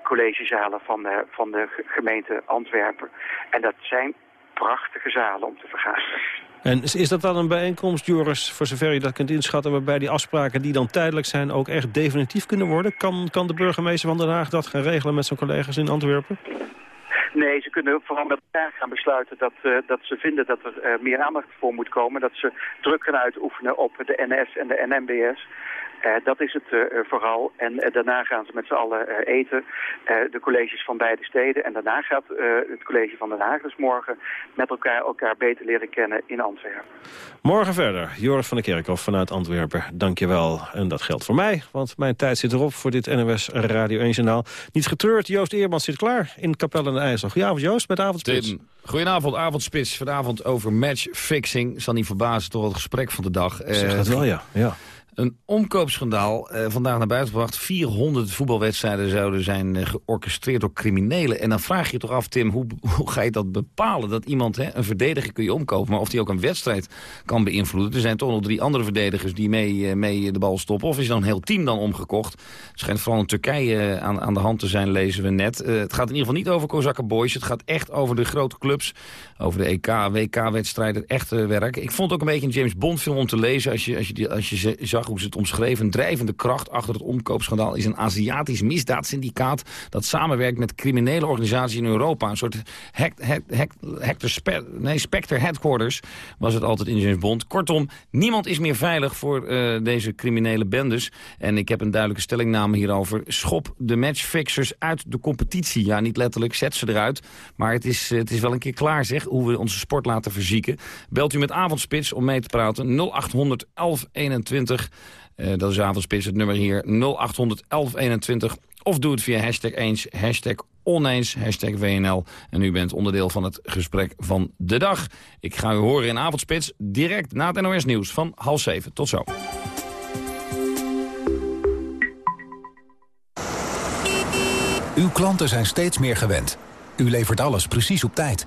collegezalen van, van de gemeente Antwerpen. En dat zijn prachtige zalen om te vergaderen. En is dat dan een bijeenkomst, Joris, voor zover je dat kunt inschatten... waarbij die afspraken die dan tijdelijk zijn ook echt definitief kunnen worden? Kan, kan de burgemeester van Den Haag dat gaan regelen met zijn collega's in Antwerpen? Nee, ze kunnen vooral met elkaar gaan besluiten dat, uh, dat ze vinden dat er uh, meer aandacht voor moet komen. Dat ze druk gaan uitoefenen op de NS en de NMBS. Uh, dat is het uh, vooral. En uh, daarna gaan ze met z'n allen eten, de colleges van beide steden. En daarna gaat het college van Den Haag dus morgen met elkaar elkaar beter leren kennen in Antwerpen. Morgen verder. Joris van der Kerkhof vanuit Antwerpen. Dankjewel. En dat geldt voor mij, want mijn tijd zit erop voor dit NOS Radio 1 Journaal. Niet getreurd, Joost Eermans zit klaar in Kapel en de IJssel. Goedenavond Joost, met Avondspits. Tim, goedenavond, Avondspits. Vanavond over matchfixing. Zal niet verbazen, toch het gesprek van de dag. Zeg dat wel, ja. ja. Een omkoopschandaal, uh, vandaag naar buiten gebracht. 400 voetbalwedstrijden zouden zijn uh, georchestreerd door criminelen. En dan vraag je toch af, Tim, hoe, (laughs) hoe ga je dat bepalen? Dat iemand, hè, een verdediger kun je omkopen, maar of die ook een wedstrijd kan beïnvloeden. Er zijn toch nog drie andere verdedigers die mee, uh, mee de bal stoppen. Of is dan een heel team dan omgekocht? Schijnt vooral in Turkije aan, aan de hand te zijn, lezen we net. het gaat in ieder geval niet over Kozakken Boys. Het gaat echt over de grote clubs. Over de EK, WK-wedstrijden, het echte werk. Ik vond het ook een beetje een James Bond film om te lezen als je, als je, als je zag hoe ze het omschreven. Een drijvende kracht achter het omkoopschandaal is een Aziatisch misdaadsyndicaat... dat samenwerkt met criminele organisaties in Europa. Een soort Hector Spe nee, Spectre Headquarters was het altijd in James Bond. Kortom, niemand is meer veilig voor uh, deze criminele bendes. En ik heb een duidelijke stellingname hierover. Schop de matchfixers uit de competitie. Ja, niet letterlijk, zet ze eruit. Maar het is, het is wel een keer klaar, zeg, hoe we onze sport laten verzieken. Belt u met Avondspits om mee te praten. 0800 1121. Uh, dat is Avondspits, het nummer hier. 0800 1121. Of doe het via hashtag eens, hashtag oneens, hashtag WNL. En u bent onderdeel van het gesprek van de dag. Ik ga u horen in Avondspits, direct na het NOS Nieuws van half zeven. Tot zo. Uw klanten zijn steeds meer gewend. U levert alles precies op tijd.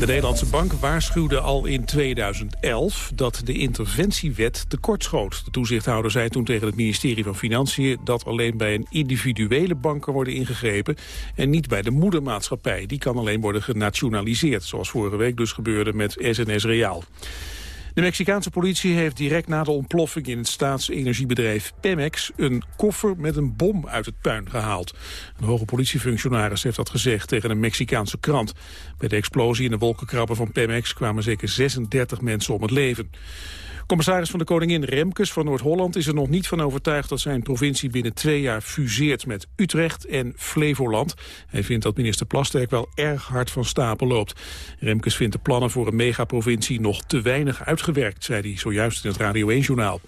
De Nederlandse Bank waarschuwde al in 2011 dat de interventiewet tekortschoot. De toezichthouder zei toen tegen het ministerie van Financiën... dat alleen bij een individuele bank kan worden ingegrepen... en niet bij de moedermaatschappij. Die kan alleen worden genationaliseerd, zoals vorige week dus gebeurde met SNS Reaal. De Mexicaanse politie heeft direct na de ontploffing in het staatsenergiebedrijf Pemex een koffer met een bom uit het puin gehaald. Een hoge politiefunctionaris heeft dat gezegd tegen een Mexicaanse krant. Bij de explosie in de wolkenkrabber van Pemex kwamen zeker 36 mensen om het leven. Commissaris van de Koningin Remkes van Noord-Holland is er nog niet van overtuigd dat zijn provincie binnen twee jaar fuseert met Utrecht en Flevoland. Hij vindt dat minister Plasterk wel erg hard van stapel loopt. Remkes vindt de plannen voor een megaprovincie nog te weinig uitgewerkt, zei hij zojuist in het Radio 1-journaal.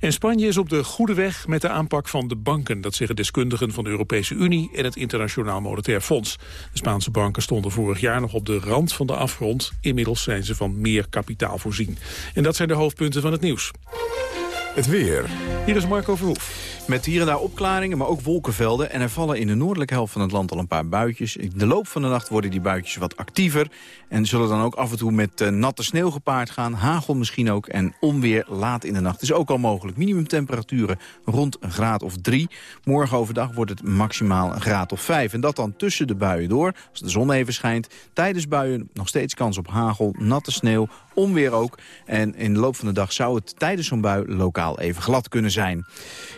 En Spanje is op de goede weg met de aanpak van de banken. Dat zeggen deskundigen van de Europese Unie en het Internationaal Monetair Fonds. De Spaanse banken stonden vorig jaar nog op de rand van de afgrond. Inmiddels zijn ze van meer kapitaal voorzien. En dat zijn de hoofdpunten van het nieuws. Het weer. Hier is Marco Verhoef. Met hier en daar opklaringen, maar ook wolkenvelden. En er vallen in de noordelijke helft van het land al een paar buitjes. In de loop van de nacht worden die buitjes wat actiever. En zullen dan ook af en toe met uh, natte sneeuw gepaard gaan. Hagel misschien ook. En onweer laat in de nacht is ook al mogelijk. Minimumtemperaturen rond een graad of drie. Morgen overdag wordt het maximaal een graad of vijf. En dat dan tussen de buien door. Als de zon even schijnt. Tijdens buien nog steeds kans op hagel, natte sneeuw, onweer ook. En in de loop van de dag zou het tijdens zo'n bui lokaal even glad kunnen zijn.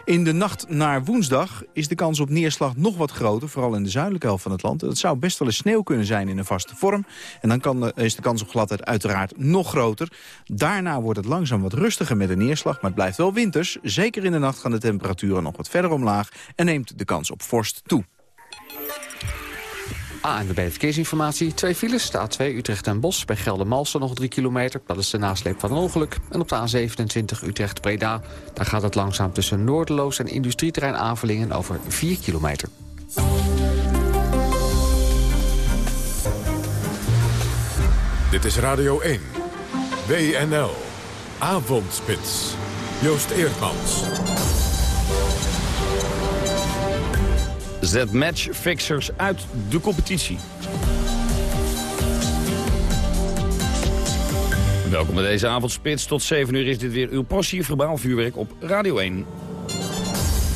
In de nacht naar woensdag is de kans op neerslag nog wat groter. Vooral in de zuidelijke helft van het land. Dat zou best wel eens sneeuw kunnen zijn in een vaste vorm. En dan kan, is de kans op gladheid uiteraard nog groter. Daarna wordt het langzaam wat rustiger met de neerslag. Maar het blijft wel winters. Zeker in de nacht gaan de temperaturen nog wat verder omlaag. En neemt de kans op vorst toe. ANWB Verkeersinformatie. Twee files. De A2 Utrecht en Bos. Bij Geldermalsen nog 3 kilometer. Dat is de nasleep van een ongeluk. En op de A27 Utrecht-Breda. Daar gaat het langzaam tussen Noorderloos en industrieterrein Avelingen over 4 kilometer. Dit is Radio 1. WNL. Avondspits. Joost Eerdmans. Zet matchfixers uit de competitie. Welkom bij deze avondspits. Tot 7 uur is dit weer uw passie verbaal vuurwerk op Radio 1.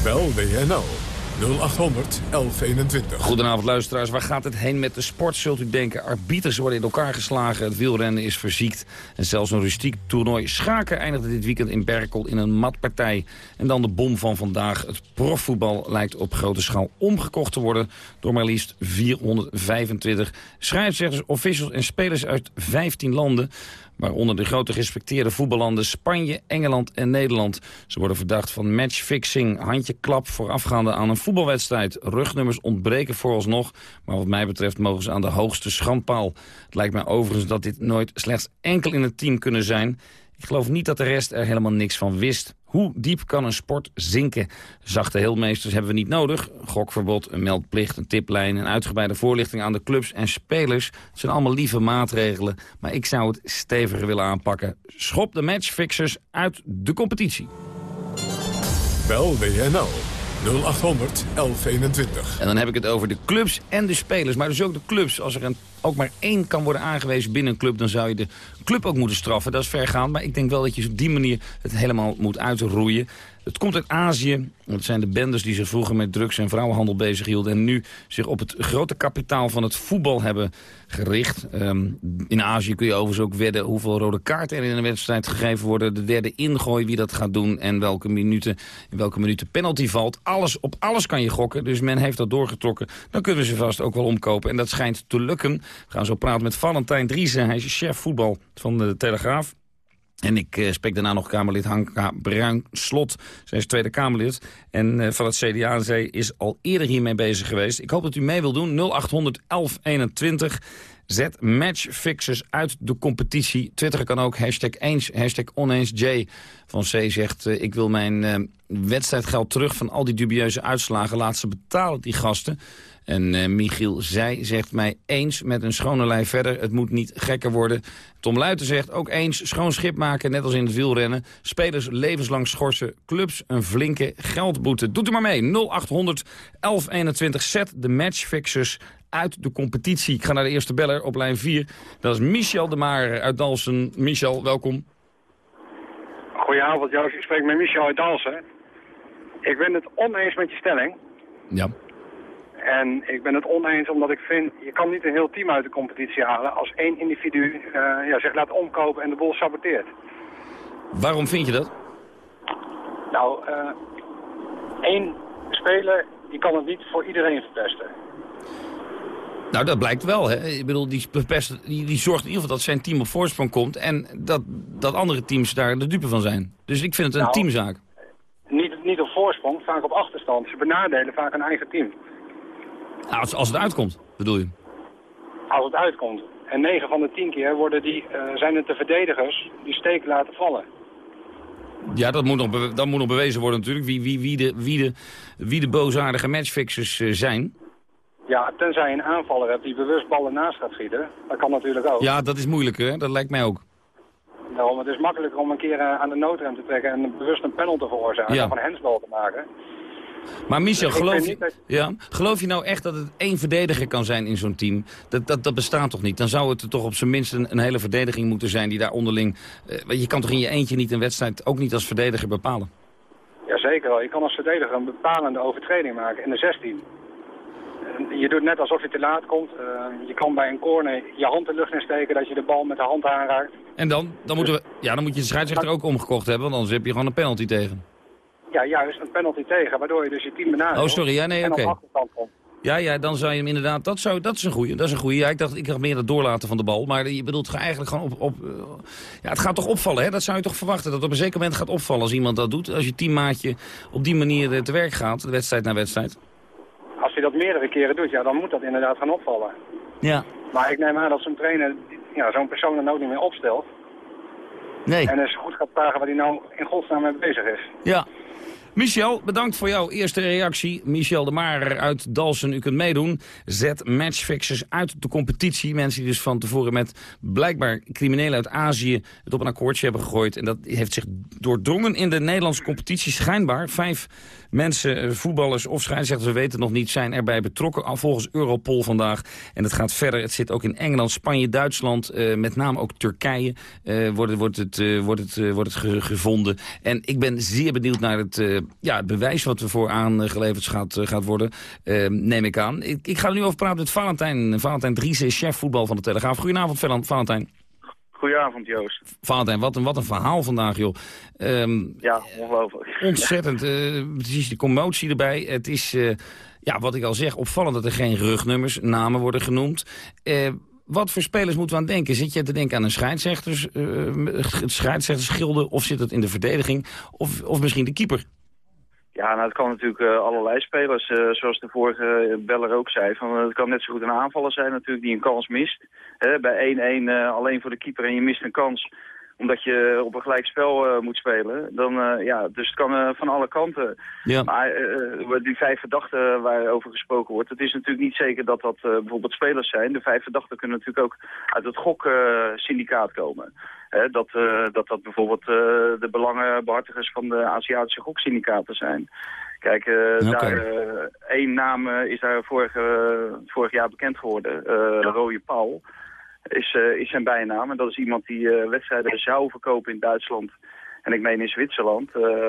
Bel WNL 0800 1121. Goedenavond luisteraars. Waar gaat het heen met de sport, zult u denken? Arbiters worden in elkaar geslagen, het wielrennen is verziekt... en zelfs een rustiek toernooi schaken eindigde dit weekend in Berkel in een matpartij. En dan de bom van vandaag. Het profvoetbal lijkt op grote schaal omgekocht te worden... door maar liefst 425 schrijfzeggers, officials en spelers uit 15 landen Waaronder de grote gerespecteerde voetballanden Spanje, Engeland en Nederland. Ze worden verdacht van matchfixing, handjeklap voorafgaande aan een voetbalwedstrijd. Rugnummers ontbreken vooralsnog, maar wat mij betreft mogen ze aan de hoogste schandpaal. Het lijkt mij overigens dat dit nooit slechts enkel in het team kunnen zijn. Ik geloof niet dat de rest er helemaal niks van wist. Hoe diep kan een sport zinken? Zachte heelmeesters hebben we niet nodig. Gokverbod, een meldplicht, een tiplijn... een uitgebreide voorlichting aan de clubs en spelers. Het zijn allemaal lieve maatregelen, maar ik zou het steviger willen aanpakken. Schop de matchfixers uit de competitie. Bel WNL 0800 1121. En dan heb ik het over de clubs en de spelers. Maar dus ook de clubs. Als er ook maar één kan worden aangewezen binnen een club... dan zou je de club ook moeten straffen. Dat is vergaand. Maar ik denk wel dat je op die manier het helemaal moet uitroeien. Het komt uit Azië. Het zijn de benders die zich vroeger met drugs- en vrouwenhandel bezighielden... en nu zich op het grote kapitaal van het voetbal hebben gericht. Ehm, in Azië kun je overigens ook wedden hoeveel rode kaarten er in een wedstrijd gegeven worden. De derde ingooi, wie dat gaat doen en welke minuten, in welke minuten penalty valt. Alles, op alles kan je gokken, dus men heeft dat doorgetrokken. Dan kunnen we ze vast ook wel omkopen en dat schijnt te lukken. We gaan zo praten met Valentijn Driessen. Hij is chef voetbal van de Telegraaf. En ik uh, spreek daarna nog Kamerlid Hanka Bruin-Slot. Zij is Tweede Kamerlid. En uh, van het CDA en zij is al eerder hiermee bezig geweest. Ik hoop dat u mee wilt doen. 0800 1121. Zet matchfixers uit de competitie. Twitter kan ook. Hashtag eens, hashtag oneens. J van C zegt... Uh, ik wil mijn wedstrijdgeld terug van al die dubieuze uitslagen. Laat ze betalen, die gasten. En uh, Michiel Zij zegt mij eens met een schone lijn verder. Het moet niet gekker worden. Tom Luiten zegt ook eens schoon schip maken, net als in het wielrennen. Spelers levenslang schorsen, clubs een flinke geldboete. Doet u maar mee, 0800 1121. Zet de matchfixers uit de competitie. Ik ga naar de eerste beller op lijn 4. Dat is Michel de Maar uit Dalsen. Michel, welkom. Goedenavond Joost, ik spreek met Michel uit Dalsen. Ik ben het oneens met je stelling. Ja. En ik ben het oneens omdat ik vind, je kan niet een heel team uit de competitie halen als één individu uh, ja, zich laat omkopen en de boel saboteert. Waarom vind je dat? Nou, uh, één speler die kan het niet voor iedereen verpesten. Nou, dat blijkt wel. Hè? Ik bedoel, die, die, die zorgt in ieder geval dat zijn team op voorsprong komt... en dat, dat andere teams daar de dupe van zijn. Dus ik vind het een nou, teamzaak. Niet, niet op voorsprong, vaak op achterstand. Ze benadelen vaak een eigen team. Als, als het uitkomt, bedoel je? Als het uitkomt. En 9 van de 10 keer worden die, uh, zijn het de verdedigers die steek laten vallen. Ja, dat moet nog, dat moet nog bewezen worden natuurlijk. Wie, wie, wie, de, wie, de, wie de boosaardige matchfixers uh, zijn. Ja, tenzij je een aanvaller hebt die bewust ballen naast gaat schieten. Dat kan natuurlijk ook. Ja, dat is moeilijker. Hè? Dat lijkt mij ook. Nou, het is makkelijker om een keer uh, aan de noodrem te trekken en bewust een panel te veroorzaken. Ja. Of een hensbal te maken. Maar Michel, geloof je, ja, geloof je nou echt dat het één verdediger kan zijn in zo'n team? Dat, dat, dat bestaat toch niet? Dan zou het er toch op zijn minst een, een hele verdediging moeten zijn die daar onderling... Uh, je kan toch in je eentje niet een wedstrijd ook niet als verdediger bepalen? Jazeker wel. Je kan als verdediger een bepalende overtreding maken in de 16. Je doet net alsof je te laat komt. Uh, je kan bij een corner je hand de lucht insteken dat je de bal met de hand aanraakt. En dan? Dan, moeten we, ja, dan moet je de scheidsrechter ook omgekocht hebben, want anders heb je gewoon een penalty tegen. Ja, juist een penalty tegen, waardoor je dus je team benadert. Oh, sorry, ja, nee, oké. Okay. Ja, ja, dan zou je hem inderdaad, dat, zou, dat is een goeie. Dat is een goeie. Ja, ik dacht, ik had meer het doorlaten van de bal. Maar je bedoelt eigenlijk gewoon op, op ja, het gaat toch opvallen, hè? Dat zou je toch verwachten, dat op een zeker moment gaat opvallen als iemand dat doet. Als je teammaatje op die manier te werk gaat, wedstrijd na wedstrijd. Als hij dat meerdere keren doet, ja, dan moet dat inderdaad gaan opvallen. Ja. Maar ik neem aan dat zo'n trainer ja, zo'n persoon dan ook niet meer opstelt. Nee. En dus goed gaat vragen waar hij nou in godsnaam mee bezig is. Ja. Michel, bedankt voor jouw eerste reactie. Michel de Maar uit Dalsen, u kunt meedoen. Zet matchfixers uit de competitie. Mensen die dus van tevoren met blijkbaar criminelen uit Azië... het op een akkoordje hebben gegooid. En dat heeft zich doordrongen in de Nederlandse competitie. Schijnbaar vijf mensen, voetballers of scheidsrechters, we weten het nog niet... zijn erbij betrokken, volgens Europol vandaag. En het gaat verder. Het zit ook in Engeland, Spanje, Duitsland... Uh, met name ook Turkije uh, wordt, wordt, het, wordt, het, wordt het ge gevonden. En ik ben zeer benieuwd naar het ja, het bewijs wat er voor aangeleverd gaat, gaat worden, uh, neem ik aan. Ik, ga er nu over praten met Valentijn. Valentijn Dries chef voetbal van de Telegraaf. Goedenavond, Valentijn. Goedenavond, Joost. Valentijn, wat een, wat een verhaal vandaag, joh. Um, ja, ongelooflijk. (laughs) Ontzettend. Uh, precies, de commotie erbij. Het is, uh, ja, wat ik al zeg, opvallend dat er geen rugnummers, namen worden genoemd. Uh, wat voor spelers moeten we aan denken? Zit je te denken aan een scheidsrechters, of zit het in de verdediging? Of, of misschien de keeper? Ja, nou, het kan natuurlijk uh, allerlei spelers, uh, zoals de vorige beller ook zei. Van, het kan net zo goed een aanvaller zijn natuurlijk die een kans mist. bij 1-1 alleen voor de keeper en je mist een kans omdat je op een gelijk spel uh, moet spelen. Dan, uh, ja, dus het kan uh, van alle kanten. Ja. Maar die vijf verdachten waarover gesproken wordt... het is natuurlijk niet zeker dat dat bijvoorbeeld spelers zijn. De vijf verdachten kunnen natuurlijk ook uit het goksyndicaat komen. dat, dat dat bijvoorbeeld de belangenbehartigers van de Aziatische goksyndicaten zijn. Kijk, okay. daar, één naam is daar vorig, vorig jaar bekend geworden. Rode Paul is, uh, is zijn bijnaam. En dat is iemand die uh, wedstrijden zou verkopen in Duitsland en ik meen in Zwitserland. Uh,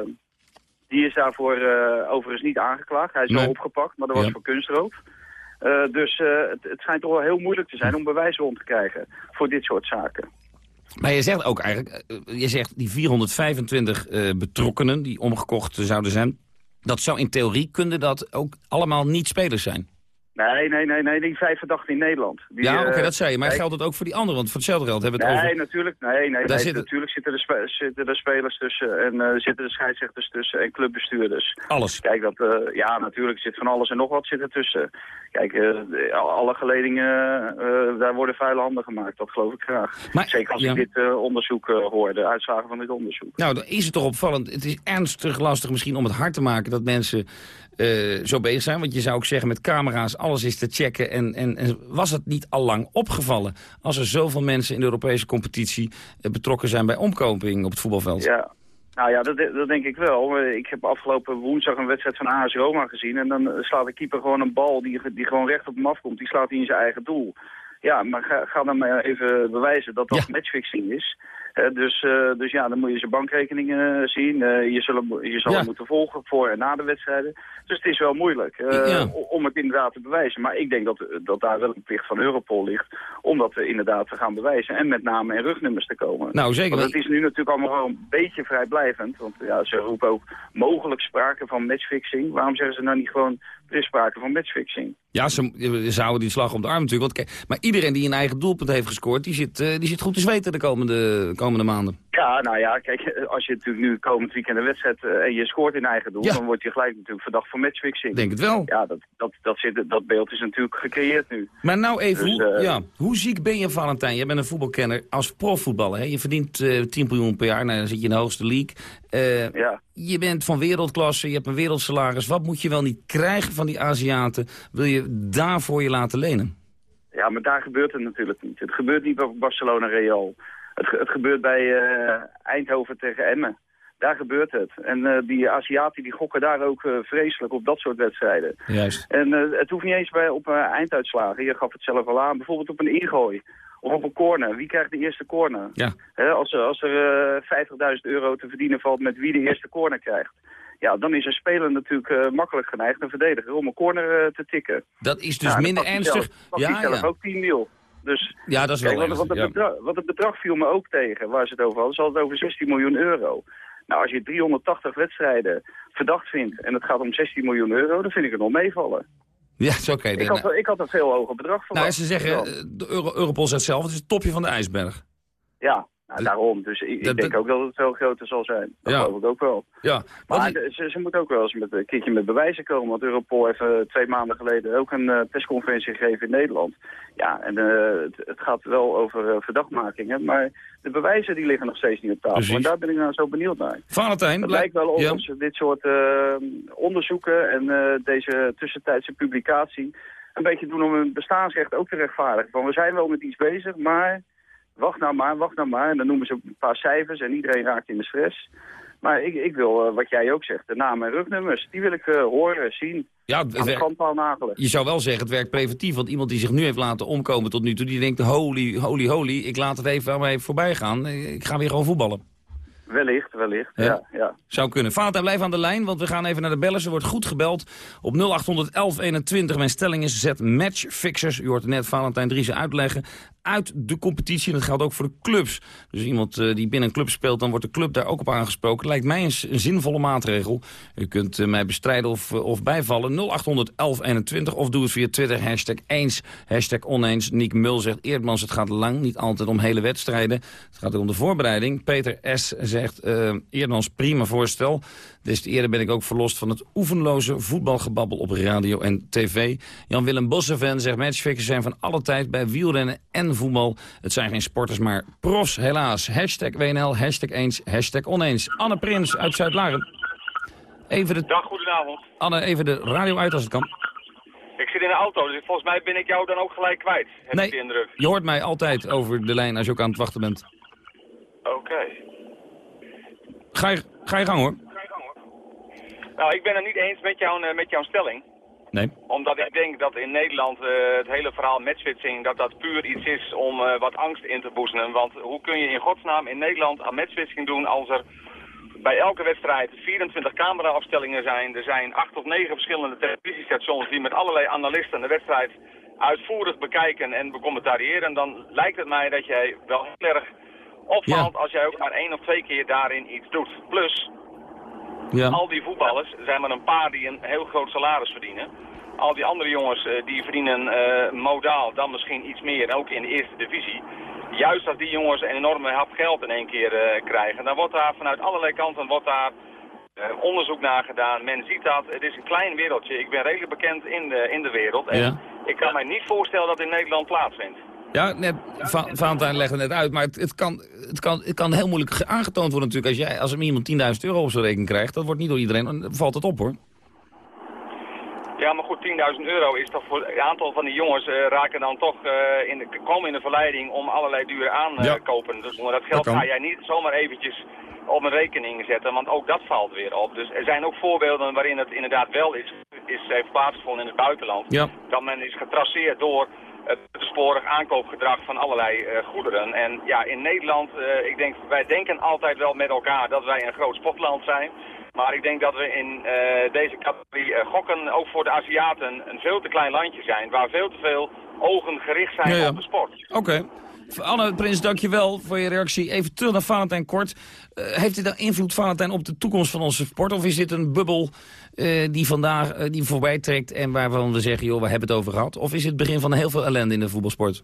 die is daarvoor overigens niet aangeklaagd. Hij is wel opgepakt, maar dat was voor kunstroof. dus het, het schijnt toch wel heel moeilijk te zijn om bewijs rond te krijgen voor dit soort zaken. Maar je zegt ook eigenlijk, je zegt die 425 betrokkenen die omgekocht zouden zijn... dat zou in theorie kunnen dat ook allemaal niet spelers zijn. Nee, nee, nee, nee, die vijf verdachten in Nederland. Die, ja, oké, dat zei je. Maar geldt het ook voor die anderen? Want voor hetzelfde geld hebben we het nee, over... Natuurlijk, nee, nee, nee zit natuurlijk zitten er, zitten er spelers tussen en uh, zitten er scheidsrechters tussen en clubbestuurders. Alles? Kijk, dat, uh, ja, natuurlijk zit van alles en nog wat zit er tussen. Kijk, uh, alle geledingen, daar worden vuile handen gemaakt. Dat geloof ik graag. Maar, Zeker als ja. ik dit onderzoek hoor, de uitslagen van dit onderzoek. Nou, dan is het toch opvallend. Het is ernstig lastig misschien om het hard te maken dat mensen uh, zo bezig zijn. Want je zou ook zeggen met camera's alles is te checken. En, en, en was het niet al lang opgevallen als er zoveel mensen in de Europese competitie uh, betrokken zijn bij omkoping op het voetbalveld? Ja. Nou ja, dat, dat denk ik wel. Ik heb afgelopen woensdag een wedstrijd van AS Roma gezien. En dan slaat de keeper gewoon een bal die, die gewoon recht op hem afkomt. Die slaat hij in zijn eigen doel. Ja, maar ga, ga dan maar even bewijzen dat dat ja. matchfixing is. Uh, dus, uh, dus ja, dan moet je zijn bankrekeningen uh, zien. je, zullen, je zal ja. moeten volgen voor en na de wedstrijden. Dus het is wel moeilijk ja. om het inderdaad te bewijzen. Maar ik denk dat, dat daar wel een plicht van Europol ligt om dat inderdaad te gaan bewijzen. En met name en rugnummers te komen. Nou, zeker. Want het is nu natuurlijk allemaal wel een beetje vrijblijvend. Want ja, ze roepen ook mogelijk sprake van matchfixing. Waarom zeggen ze nou niet gewoon er is sprake van matchfixing? Ja, ze, ze houden die slag om de arm natuurlijk. Want, maar iedereen die een eigen doelpunt heeft gescoord, die zit, die zit goed te zweten de komende, komende maanden. Ja, nou ja, kijk, als je natuurlijk nu komend weekend een wedstrijd uh, en je scoort in eigen doel, ja. dan word je gelijk natuurlijk verdacht van matchfixing. Denk het wel. Ja, dat, dat, dat, zit, dat beeld is natuurlijk gecreëerd nu. Maar nou even, dus, hoe, uh, ja, hoe ziek ben je, Valentijn? Je bent een voetbalkenner als profvoetballer. Hè? Je verdient uh, 10 miljoen per jaar, nou, dan zit je in de hoogste league. ja. Je bent van wereldklasse, je hebt een wereldsalaris. Wat moet je wel niet krijgen van die Aziaten? Wil je daarvoor je laten lenen? Ja, maar daar gebeurt het natuurlijk niet. Het gebeurt niet bij Barcelona Real. Het, het gebeurt bij uh, Eindhoven tegen Emmen. Daar gebeurt het. En uh, die Aziaten die gokken daar ook uh, vreselijk op dat soort wedstrijden. Juist. En het hoeft niet eens bij, op einduitslagen. Je gaf het zelf al aan. Bijvoorbeeld op een ingooi. Of op een corner. Wie krijgt de eerste corner? Ja. He, als, als er 50.000 euro te verdienen valt met wie de eerste corner krijgt. Ja, dan is een speler natuurlijk makkelijk geneigd, een verdediger, om een corner te tikken. Dat is dus minder ernstig. Zelf, ja, zelf ja. ook 10 mil. Dus, ja, dat is wel wat, wat, het bedrag, wat, het bedrag, viel me ook tegen, waar ze het over hadden. Ze hadden het over 16 miljoen euro. Nou, als je 380 wedstrijden verdacht vindt en het gaat om 16 miljoen euro, dan vind ik het nog meevallen. Ja, is oké. Okay, ik, had, ik had een veel hoger bedrag van. Nou, ze zeggen, de Euro Europol zegt zelf, het is het topje van de ijsberg. Ja, nou, daarom. Dus ik, denk ook dat het veel groter zal zijn. Dat ja. geloof ik ook wel. Ja. Maar die... ze, ze moeten ook wel eens met een keertje met bewijzen komen. Want Europol heeft uh, twee maanden geleden ook een uh, persconferentie gegeven in Nederland. Ja, en uh, het, het, gaat wel over verdachtmakingen. Maar de bewijzen die liggen nog steeds niet op tafel. Precies. En daar ben ik nou zo benieuwd naar. Valentijn, het lijkt wel ja. ons dit soort onderzoeken en deze tussentijdse publicatie... een beetje doen om hun bestaansrecht ook te rechtvaardigen. Van we zijn wel met iets bezig, maar wacht nou maar, wacht nou maar. En dan noemen ze een paar cijfers en iedereen raakt in de stress. Maar ik, ik wil, uh, wat jij ook zegt, de namen en rugnummers, die wil ik uh, horen, zien. Ja, nagelen. Je zou wel zeggen, het werkt preventief. Want iemand die zich nu heeft laten omkomen tot nu toe, die denkt, holy, holy, holy, ik laat het even aan mij voorbij gaan. Ik ga weer gewoon voetballen. Wellicht, wellicht, ja. ja, ja. Zou kunnen. Valentijn, blijf aan de lijn, want we gaan even naar de bellen. Ze wordt goed gebeld op 081121. Mijn stelling is zet matchfixers. U hoort net Valentijn Driessen uitleggen. Uit de competitie. En dat geldt ook voor de clubs. Dus iemand uh, die binnen een club speelt, dan wordt de club daar ook op aangesproken. Lijkt mij een, zinvolle maatregel. U kunt uh, mij bestrijden of, uh, of bijvallen. 0800 1121 of doe het via Twitter. Hashtag eens, hashtag oneens. Niek Mul zegt Eerdmans, het gaat lang. Niet altijd om hele wedstrijden. Het gaat om de voorbereiding. Peter S. zegt Eerdmans prima voorstel. Des te eerder ben ik ook verlost van het oefenloze voetbalgebabbel op radio en tv. Jan-Willem Bosseven zegt matchfixers zijn van alle tijd bij wielrennen en voetbal. Het zijn geen sporters, maar profs helaas. Hashtag WNL, hashtag eens, hashtag oneens. Anne Prins uit Zuid-Laren. Even de... Dag, goedenavond. Anne, even de radio uit als het kan. Ik zit in de auto, dus volgens mij ben ik jou dan ook gelijk kwijt. Heb nee, ik de indruk. je hoort mij altijd over de lijn als je ook aan het wachten bent. Oké. Okay. Ga, je, ga je gang hoor. Nou, ik ben het niet eens met, jou, met jouw stelling. Nee. Omdat ik denk dat in Nederland uh, het hele verhaal matchfixing, dat dat puur iets is om uh, wat angst in te boezemen. Want hoe kun je in godsnaam in Nederland aan matchfixing doen als er bij elke wedstrijd 24 cameraafstellingen zijn. Er zijn acht of negen verschillende televisiestations die met allerlei analisten de wedstrijd uitvoerig bekijken en becommentariëren. Dan lijkt het mij dat jij wel heel erg opvalt ja. als jij ook maar één of twee keer daarin iets doet. Plus, ja. Al die voetballers zijn maar een paar die een heel groot salaris verdienen. Al die andere jongens uh, die verdienen uh, modaal dan misschien iets meer, ook in de eerste divisie. Juist als die jongens een enorme hap geld in één keer uh, krijgen, dan wordt daar vanuit allerlei kanten wordt daar, onderzoek naar gedaan. Men ziet dat, het is een klein wereldje. Ik ben redelijk bekend in de, in de wereld. En ja. ik kan mij niet voorstellen dat het in Nederland plaatsvindt. Ja, net, Va Valentijn legde net uit, maar het, het, kan, het, kan, het kan heel moeilijk aangetoond worden natuurlijk. Als, jij, als er iemand 10.000 euro op zijn rekening krijgt, dat wordt niet door iedereen, dan valt het op hoor. Ja, maar goed, 10.000 euro is toch voor een aantal van die jongens uh, raken dan toch uh, in de, komen in de verleiding om allerlei dure aankopen. Ja. Dus onder dat geld dat ga jij niet zomaar eventjes op een rekening zetten, want ook dat valt weer op. Dus er zijn ook voorbeelden waarin het inderdaad wel is, is heeft plaatsgevonden in het buitenland. Ja. Dat men is getraceerd door het sporig aankoopgedrag van allerlei uh, goederen. En ja, in Nederland, uh, ik denk, wij denken altijd wel met elkaar dat wij een groot sportland zijn. Maar ik denk dat we in uh, deze categorie gokken ook voor de Aziaten een veel te klein landje zijn. Waar veel te veel ogen gericht zijn ja, ja. op de sport. Oké. Okay. Anne Prins, dankjewel voor je reactie. Even terug naar Valentijn Kort. Uh, heeft dit dan invloed, Valentijn, op de toekomst van onze sport? Of is dit een bubbel uh, die vandaag uh, die voorbij trekt en waarvan we zeggen, joh, we hebben het over gehad? Of is het het begin van heel veel ellende in de voetbalsport?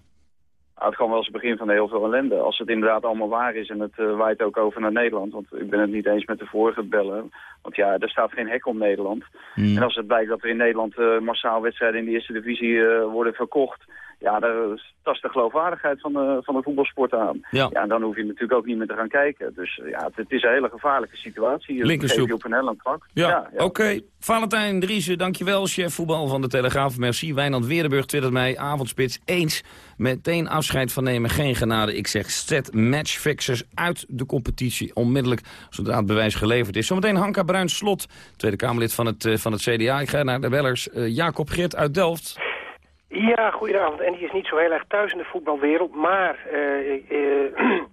Nou, het kan wel eens het begin van heel veel ellende. Als het inderdaad allemaal waar is en het uh, waait ook over naar Nederland. Want ik ben het niet eens met de vorige bellen. Want ja, er staat geen hek om Nederland. Hmm. En als het blijkt dat er in Nederland massaal wedstrijden in de eerste divisie worden verkocht... Ja, dat tast de geloofwaardigheid van de, van de voetbalsport aan. Ja. en dan hoef je natuurlijk ook niet meer te gaan kijken. Dus ja, het, het is een hele gevaarlijke situatie. Linkerstoep. je op een. Ja, ja, oké. Okay. Valentijn Driessen, dankjewel. Chef voetbal van de Telegraaf. Merci. Wijnand Weerdenburg twittert mij. Avondspits eens. Meteen afscheid van nemen. Geen genade. Ik zeg zet matchfixers uit de competitie. Onmiddellijk, zodra het bewijs geleverd is. Zometeen Hanka Bruins Slot. Tweede Kamerlid van het, uh, van het CDA. Ik ga naar de bellers. Uh, Jacob Grit uit Delft. Ja, goedenavond. En die is niet zo heel erg thuis in de voetbalwereld, maar... Uh, uh, (clears throat)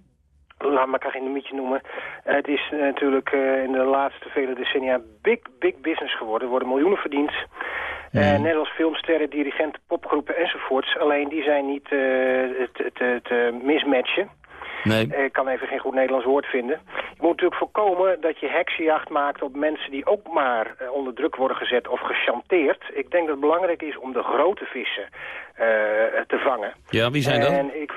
laat me geen nummertje noemen. Het is natuurlijk in de laatste vele decennia big, big business geworden. Er worden miljoenen verdiend. Mm. net als filmsterren, dirigenten, popgroepen enzovoorts. Alleen die zijn niet te, te, te mismatchen. Nee. Ik kan even geen goed Nederlands woord vinden. Je moet natuurlijk voorkomen dat je heksenjacht maakt op mensen die ook maar uh, onder druk worden gezet of gechanteerd. Ik denk dat het belangrijk is om de grote vissen uh, te vangen. Ja, wie zijn dat? En ik,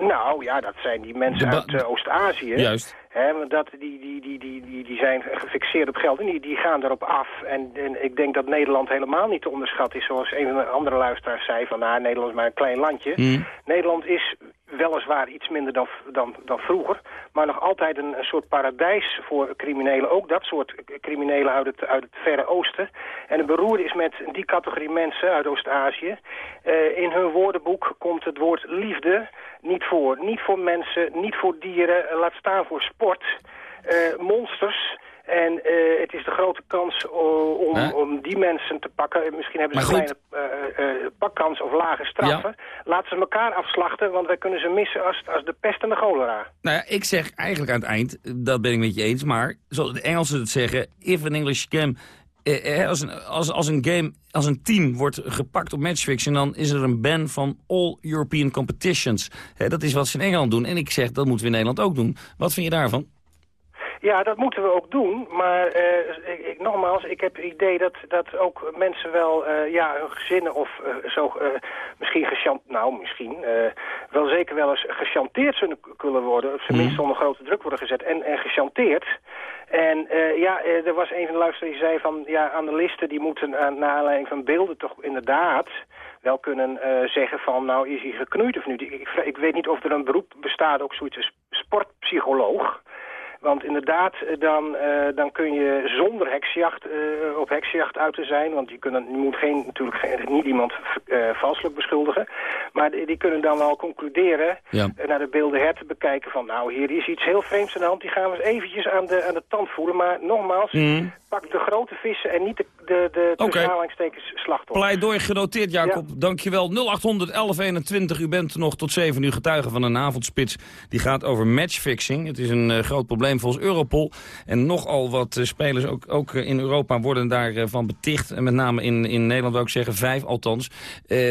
nou ja, dat zijn die mensen uit uh, Oost-Azië. Juist. Want dat, die, die, die, die, die, die zijn gefixeerd op geld en die, die gaan erop af. En, en ik denk dat Nederland helemaal niet te onderschatten is. Zoals een van de andere luisteraars zei, van nou, Nederland is maar een klein landje. Mm. Nederland is weliswaar iets minder dan, dan, dan vroeger, maar nog altijd een, soort paradijs voor criminelen. Ook dat soort criminelen uit het, uit het Verre Oosten. En het beroerde is met die categorie mensen uit Oost-Azië. Uh, in hun woordenboek komt het woord liefde niet voor. Niet voor mensen, niet voor dieren, laat staan voor sport. Uh, monsters... En uh, het is de grote kans uh, om, Huh? om die mensen te pakken. Misschien hebben ze Maar een kleine uh, pakkans of lage straffen. Laten ze elkaar afslachten, want wij kunnen ze missen als, als de pest en de cholera. Nou ja, ik zeg eigenlijk aan het eind, dat ben ik met je eens, maar zoals de Engelsen het zeggen, if an English scam eh, eh, als, een, als, als een game, als een team wordt gepakt op matchfixing... dan is er een ban van all European competitions. Dat is wat ze in Engeland doen. En ik zeg, dat moeten we in Nederland ook doen. Wat vind je daarvan? Ja, dat moeten we ook doen. Maar uh, ik, ik, nogmaals, ik heb het idee dat, dat ook mensen wel uh, ja, hun gezinnen of uh, zo misschien gechanteerd, nou misschien, wel zeker wel eens gechanteerd zullen kunnen worden. Of tenminste mm. onder grote druk worden gezet en, en gechanteerd. En ja, er was een van de luisteraars die zei van, ja, analisten die moeten aan, naar aanleiding van beelden toch inderdaad wel kunnen zeggen van, nou is hij geknoeid of niet. Ik, ik, weet niet of er een beroep bestaat, ook zoiets als sportpsycholoog. Want inderdaad, eh, dan, uh, dan kun je zonder heksjacht uh, op heksjacht uit te zijn. Want je, kunnen, je moet geen, natuurlijk geen, niet iemand valselijk beschuldigen. Maar die, die, kunnen dan wel concluderen, ja. naar de beelden her te bekijken van... nou, hier is iets heel vreemds aan de hand. Die gaan we eens eventjes aan de, aan de tand voelen. Maar nogmaals, mm. Pak de grote vissen en niet de, de, de okay. slachtoffers. Pleidooi genoteerd, Jacob. Ja. Dankjewel. 0800 1121. U bent nog tot 7 uur getuige van een avondspits. Die gaat over matchfixing. Het is een groot probleem volgens Europol. En nogal wat eh, spelers, ook, ook eh, in Europa, worden daarvan van beticht. En met name in, in Nederland wil ik zeggen, vijf althans.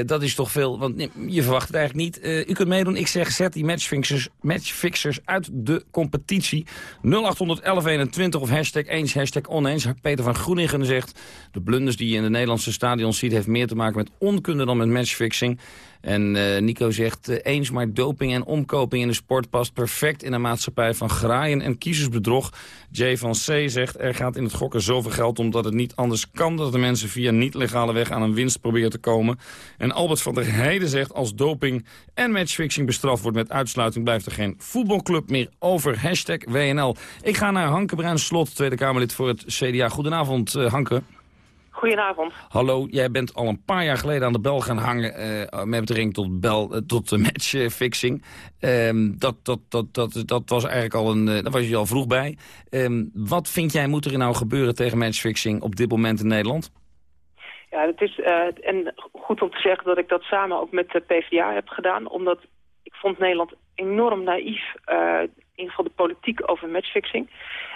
Dat is toch veel, want je verwacht het eigenlijk niet. U kunt meedoen. Ik zeg, zet die matchfixers, matchfixers uit de competitie. 081121 of hashtag eens, hashtag oneens. Peter van Groeningen zegt, de blunders die je in de Nederlandse stadions ziet... heeft meer te maken met onkunde dan met matchfixing. En uh, Nico zegt uh, eens maar doping en omkoping in de sport past perfect in een maatschappij van graaien en kiezersbedrog. Jay van C zegt er gaat in het gokken zoveel geld omdat het niet anders kan dat de mensen via niet-legale weg aan een winst proberen te komen. En Albert van der Heijden zegt als doping en matchfixing bestraft wordt met uitsluiting blijft er geen voetbalclub meer over. Hashtag WNL. Ik ga naar Hanke Bruin Slot, Tweede Kamerlid voor het CDA. Goedenavond uh, Hanke. Goedenavond. Hallo, jij bent al een paar jaar geleden aan de bel gaan hangen uh, met betrekking tot, bel, uh, tot uh, (laughs) matchfixing. Um, dat, dat, dat, dat, dat was eigenlijk al een, daar was je al vroeg bij. Um, wat vind jij moet er nou gebeuren tegen matchfixing op dit moment in Nederland? Ja, het is en goed om te zeggen dat ik dat samen ook met de PvdA heb gedaan. Omdat ik vond Nederland enorm naïef, in ieder geval de politiek over matchfixing.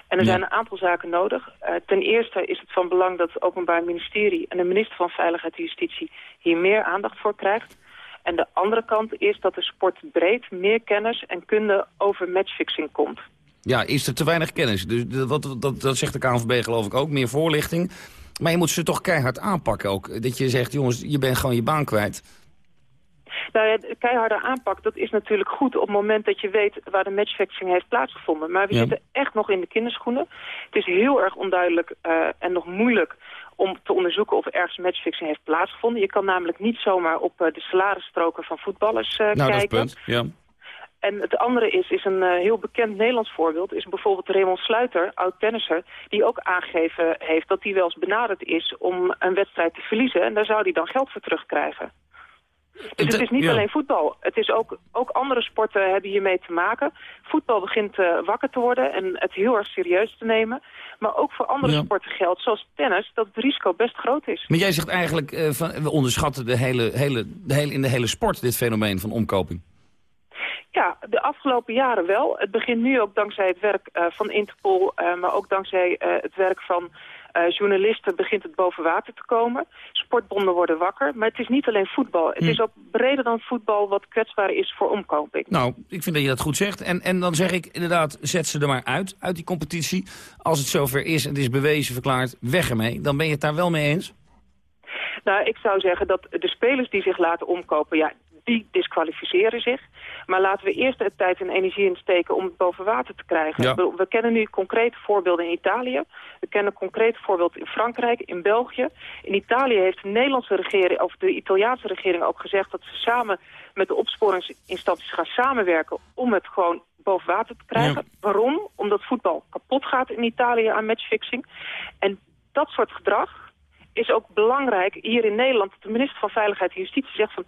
En er zijn een aantal zaken nodig. Uh, ten eerste is het van belang dat het Openbaar Ministerie en de minister van Veiligheid en Justitie hier meer aandacht voor krijgt. En de andere kant is dat de sport breed meer kennis en kunde over matchfixing komt. Ja, is er te weinig kennis? Dus wat, dat, dat zegt de KNVB geloof ik ook, meer voorlichting. Maar je moet ze toch keihard aanpakken ook. Dat je zegt, jongens, je bent gewoon je baan kwijt. Nou ja, de keiharde aanpak, dat is natuurlijk goed op het moment dat je weet waar de matchfixing heeft plaatsgevonden. Maar we zitten echt nog in de kinderschoenen. Het is heel erg onduidelijk uh, en nog moeilijk om te onderzoeken of ergens matchfixing heeft plaatsgevonden. Je kan namelijk niet zomaar op uh, de salarisstroken van voetballers uh, nou, kijken. Dat is punt, ja. En het andere is, is een uh, heel bekend Nederlands voorbeeld... is bijvoorbeeld Raymond Sluiter, oud-tennisser... die ook aangegeven heeft dat hij wel eens benaderd is om een wedstrijd te verliezen. En daar zou hij dan geld voor terugkrijgen. Dus het is niet alleen voetbal. Het is ook, ook andere sporten hebben hiermee te maken. Voetbal begint uh, wakker te worden en het heel erg serieus te nemen. Maar ook voor andere sporten geldt, zoals tennis, dat het risico best groot is. Maar jij zegt eigenlijk, uh, van, we onderschatten de hele, hele, de hele, in de hele sport dit fenomeen van omkoping. Ja, de afgelopen jaren wel. Het begint nu ook dankzij het werk uh, van Interpol, maar ook dankzij het werk van uh, journalisten begint het boven water te komen. Sportbonden worden wakker. Maar het is niet alleen voetbal. Het hm. is ook breder dan voetbal wat kwetsbaar is voor omkoping. Nou, ik vind dat je dat goed zegt. En, en dan zeg ik inderdaad, zet ze er maar uit, uit die competitie. Als het zover is en het is bewezen verklaard, weg ermee. Dan ben je het daar wel mee eens? Nou, ik zou zeggen dat de spelers die zich laten omkopen... ja, die disqualificeren zich. Maar laten we eerst de tijd en energie insteken om het boven water te krijgen. We, we, kennen nu concrete voorbeelden in Italië. We kennen concrete voorbeelden in Frankrijk, in België. In Italië heeft de Nederlandse regering, of de Italiaanse regering ook gezegd... dat ze samen met de opsporingsinstanties gaan samenwerken om het gewoon boven water te krijgen. Waarom? Omdat voetbal kapot gaat in Italië aan matchfixing. En dat soort gedrag is ook belangrijk hier in Nederland. De minister van Veiligheid en Justitie zegt van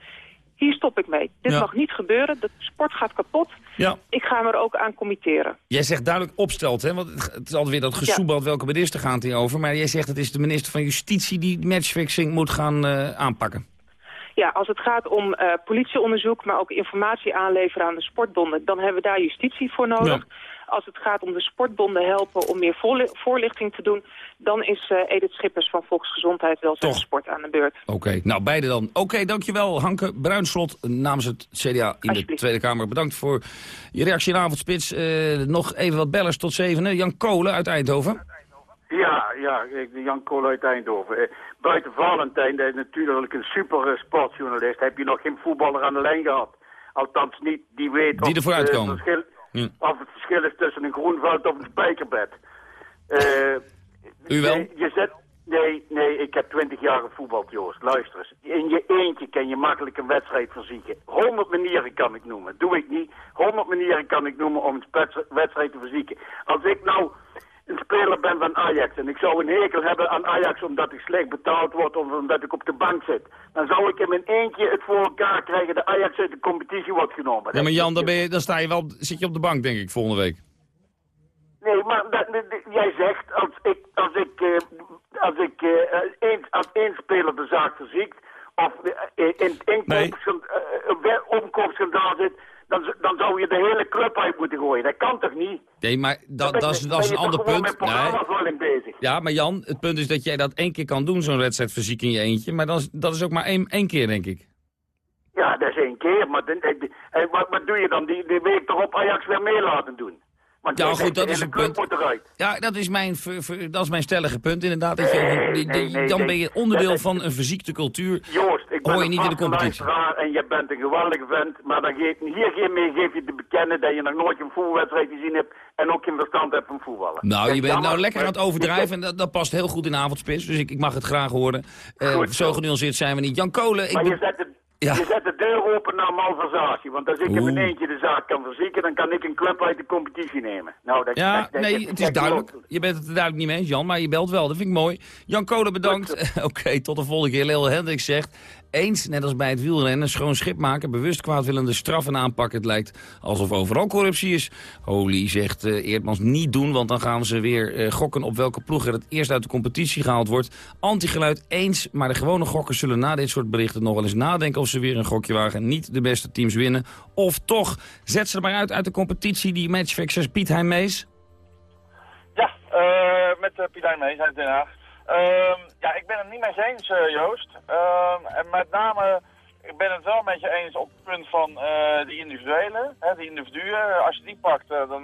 hier stop ik mee. Dit mag niet gebeuren, de sport gaat kapot. Ja. Ik ga me er ook aan committeren. Jij zegt duidelijk opstelt, hè? want het is altijd weer dat gesoebald welke minister gaat hier over. Maar jij zegt het is de minister van Justitie die matchfixing moet gaan uh, aanpakken. Ja, als het gaat om uh, politieonderzoek, maar ook informatie aanleveren aan de sportbonden... dan hebben we daar justitie voor nodig. Als het gaat om de sportbonden helpen om meer voorlichting te doen... dan is uh, Edith Schippers van Volksgezondheid, Welzijn en Sport aan de beurt. Oké, nou beide dan. Oké, dankjewel Hanke Bruinslot namens het CDA in de Tweede Kamer. Bedankt voor je reactie in avondspits. Uh, nog even wat bellers tot zeven. Jan Kolen uit Eindhoven. Ja, ja, Jan Kolen uit Eindhoven. Uh, buiten Valentijn, dat is natuurlijk een super sportjournalist, heb je nog geen voetballer aan de lijn gehad. Althans niet, die weet die het verschil, hm. of het verschil is tussen een groenveld of een spijkerbed. Uh, U wel? Je, je zet, nee, nee, ik heb twintig jaar gevoetbald, Joost. Luister eens. In je eentje kan je makkelijk een wedstrijd verzieken. Honderd manieren kan ik noemen. Doe ik niet. Honderd manieren kan ik noemen om een wedstrijd te verzieken. Als ik nou een speler ben van Ajax en ik zou een hekel hebben aan Ajax omdat ik slecht betaald word of omdat ik op de bank zit, dan zou ik in mijn eentje het voor elkaar krijgen dat Ajax uit de competitie wordt genomen. Ja, maar Jan, dan, ben je, dan sta je wel, zit je op de bank denk ik volgende week. Nee, maar dat, jij zegt, als ik, als ik, uh, als ik uh, als één speler de zaak verziekt, of in het omkoopschandaal zit, dan, dan zou je de hele club uit moeten gooien. Dat kan toch niet? Nee, maar dat, dat, is, dat is een ander punt. Nee. bezig. Ja, maar Jan, het punt is dat jij dat één keer kan doen, zo'n wedstrijd fysiek in je eentje. Maar dat is, dat is ook maar één, één keer, denk ik. Ja, dat is één keer. Maar en wat, wat doe je dan? Die, die week erop Ajax weer mee laten doen? Want ja, goed, dat is een punt. Ja, dat is, mijn, dat is mijn stellige punt inderdaad. Dat je, dan ben je onderdeel van een verziekte cultuur. Joost, ik ben hoor je niet in de competitie. en je bent een geweldige vent. Maar dan geef, hier geen mee geef je te bekennen dat je nog nooit een voetbalwedstrijd gezien hebt. En ook geen verstand hebt van voetballen. Nou, je bent nou lekker aan het overdrijven. En dat, dat past heel goed in de avondspits. Dus ik, ik mag het graag horen. Uh, zo genuanceerd zijn we niet. Jan Kolen... Ik maar je zet het ja. Je zet de deur open naar malversatie. Want als ik in mijn eentje de zaak kan verzieken, dan kan ik een club uit de competitie nemen. Nou, dat, ja, nee, het is duidelijk. Je bent het er duidelijk niet mee eens, Jan, maar je belt wel. Dat vind ik mooi. Jan Kolen, bedankt. (laughs) Oké, tot de volgende keer. Leo Hendricks zegt eens, net als bij het wielrennen, schoon schip maken, bewust kwaadwillende straffen aanpakken. Het lijkt alsof overal corruptie is. Holy zegt uh, Eerdmans niet doen, want dan gaan ze weer uh, gokken op welke ploeg er het eerst uit de competitie gehaald wordt. Antigeluid eens, maar de gewone gokkers zullen na dit soort berichten nog wel eens nadenken of ze weer een gokje wagen en niet de beste teams winnen. Of toch, zet ze er maar uit uit de competitie, die matchfixers Piet Heijmees. Ja, uh, met Piet Heijmees uit Den Haag. Ehm, ja, ik ben het niet mee eens, uh, Joost. Ehm, en met name, ik ben het wel met je eens op het punt van uh, die individuele. Hè, die individuen, als je die pakt, uh, dan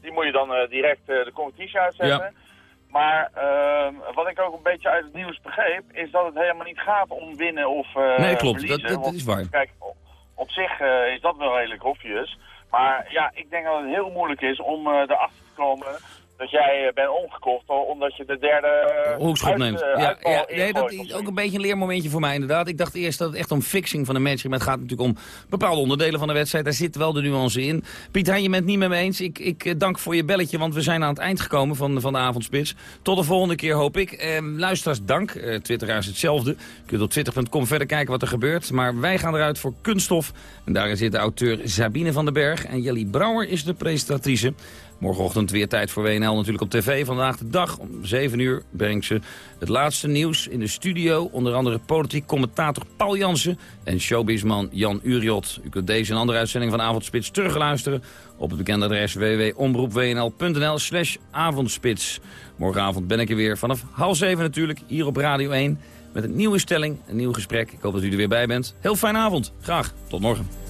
die moet je dan direct de competitie uitzetten. Ja. Maar ehm, wat ik ook een beetje uit het nieuws begreep, is dat het helemaal niet gaat om winnen of Nee, klopt. Dat, dat, is waar. Kijk, op, op zich is dat wel redelijk obvious. Maar ja, ik denk dat het heel moeilijk is om erachter te komen dat jij eh, bent omgekocht omdat je de derde hoekschop neemt. Uh, ja, ja, nee, dat is ook een beetje een leermomentje voor mij inderdaad. Ik dacht eerst dat het echt om fixing van de match ging. Maar het gaat natuurlijk om bepaalde onderdelen van de wedstrijd. Daar zit wel de nuance in. Piet je bent het niet met me eens. Ik, ik dank voor je belletje, want we zijn aan het eind gekomen van, van de avondspits. Tot de volgende keer hoop ik. Eh, luisteraars, dank. Uh, Twitteraars hetzelfde. Je kunt op twitter.com verder kijken wat er gebeurt. Maar wij gaan eruit voor kunststof. En daarin zit de auteur Sabine van den Berg. En Jelly Brouwer is de presentatrice. Morgenochtend weer tijd voor WNL natuurlijk op tv. Vandaag de dag om 7 uur brengt ze het laatste nieuws in de studio. Onder andere politiek commentator Paul Jansen en showbizman Jan Uriot. U kunt deze en andere uitzending van Avondspits terugluisteren... op het bekende adres www.omroepwnl.nl slash avondspits. Morgenavond ben ik er weer vanaf half zeven natuurlijk, hier op Radio 1... met een nieuwe stelling, een nieuw gesprek. Ik hoop dat u er weer bij bent. Heel fijne avond. Graag. Tot morgen.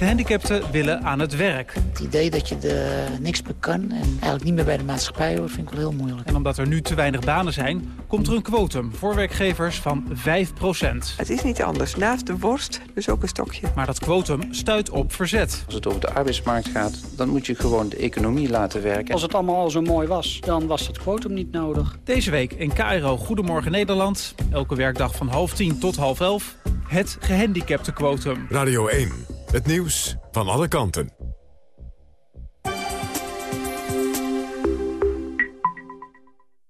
Gehandicapten willen aan het werk. Het idee dat je er niks meer kan en eigenlijk niet meer bij de maatschappij hoort, vind ik wel heel moeilijk. En omdat er nu te weinig banen zijn, komt er een quotum voor werkgevers van 5% Het is niet anders. Naast de worst, dus ook een stokje. Maar dat quotum stuit op verzet. Als het over de arbeidsmarkt gaat, dan moet je gewoon de economie laten werken. Als het allemaal al zo mooi was, dan was dat quotum niet nodig. Deze week in KRO Goedemorgen Nederland. Elke werkdag van half tien tot half elf. Het gehandicapte quotum. Radio 1. Het nieuws van alle kanten.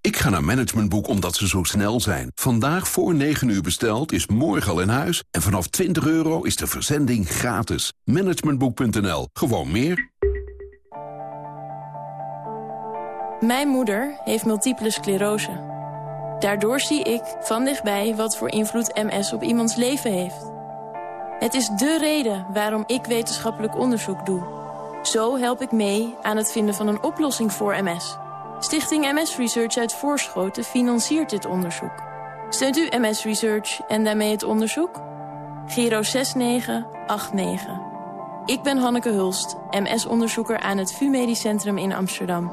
Ik ga naar Managementboek omdat ze zo snel zijn. Vandaag voor 9 uur besteld is morgen al in huis. En vanaf 20 euro is de verzending gratis. Managementboek.nl. Gewoon meer. Mijn moeder heeft multiple sclerose. Daardoor zie ik van dichtbij wat voor invloed MS op iemands leven heeft. Het is dé reden waarom ik wetenschappelijk onderzoek doe. Zo help ik mee aan het vinden van een oplossing voor MS. Stichting MS Research uit Voorschoten financiert dit onderzoek. Steunt u MS Research en daarmee het onderzoek? Giro 6989. Ik ben Hanneke Hulst, MS-onderzoeker aan het VU Medisch Centrum in Amsterdam.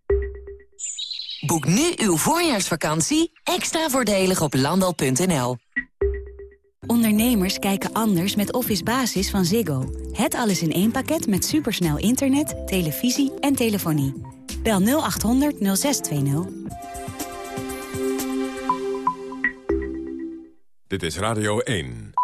Boek nu uw voorjaarsvakantie extra voordelig op landal.nl. Ondernemers kijken anders met Office Basis van Ziggo. Het alles in één pakket met supersnel internet, televisie en telefonie. Bel 0800 0620. Dit is Radio 1.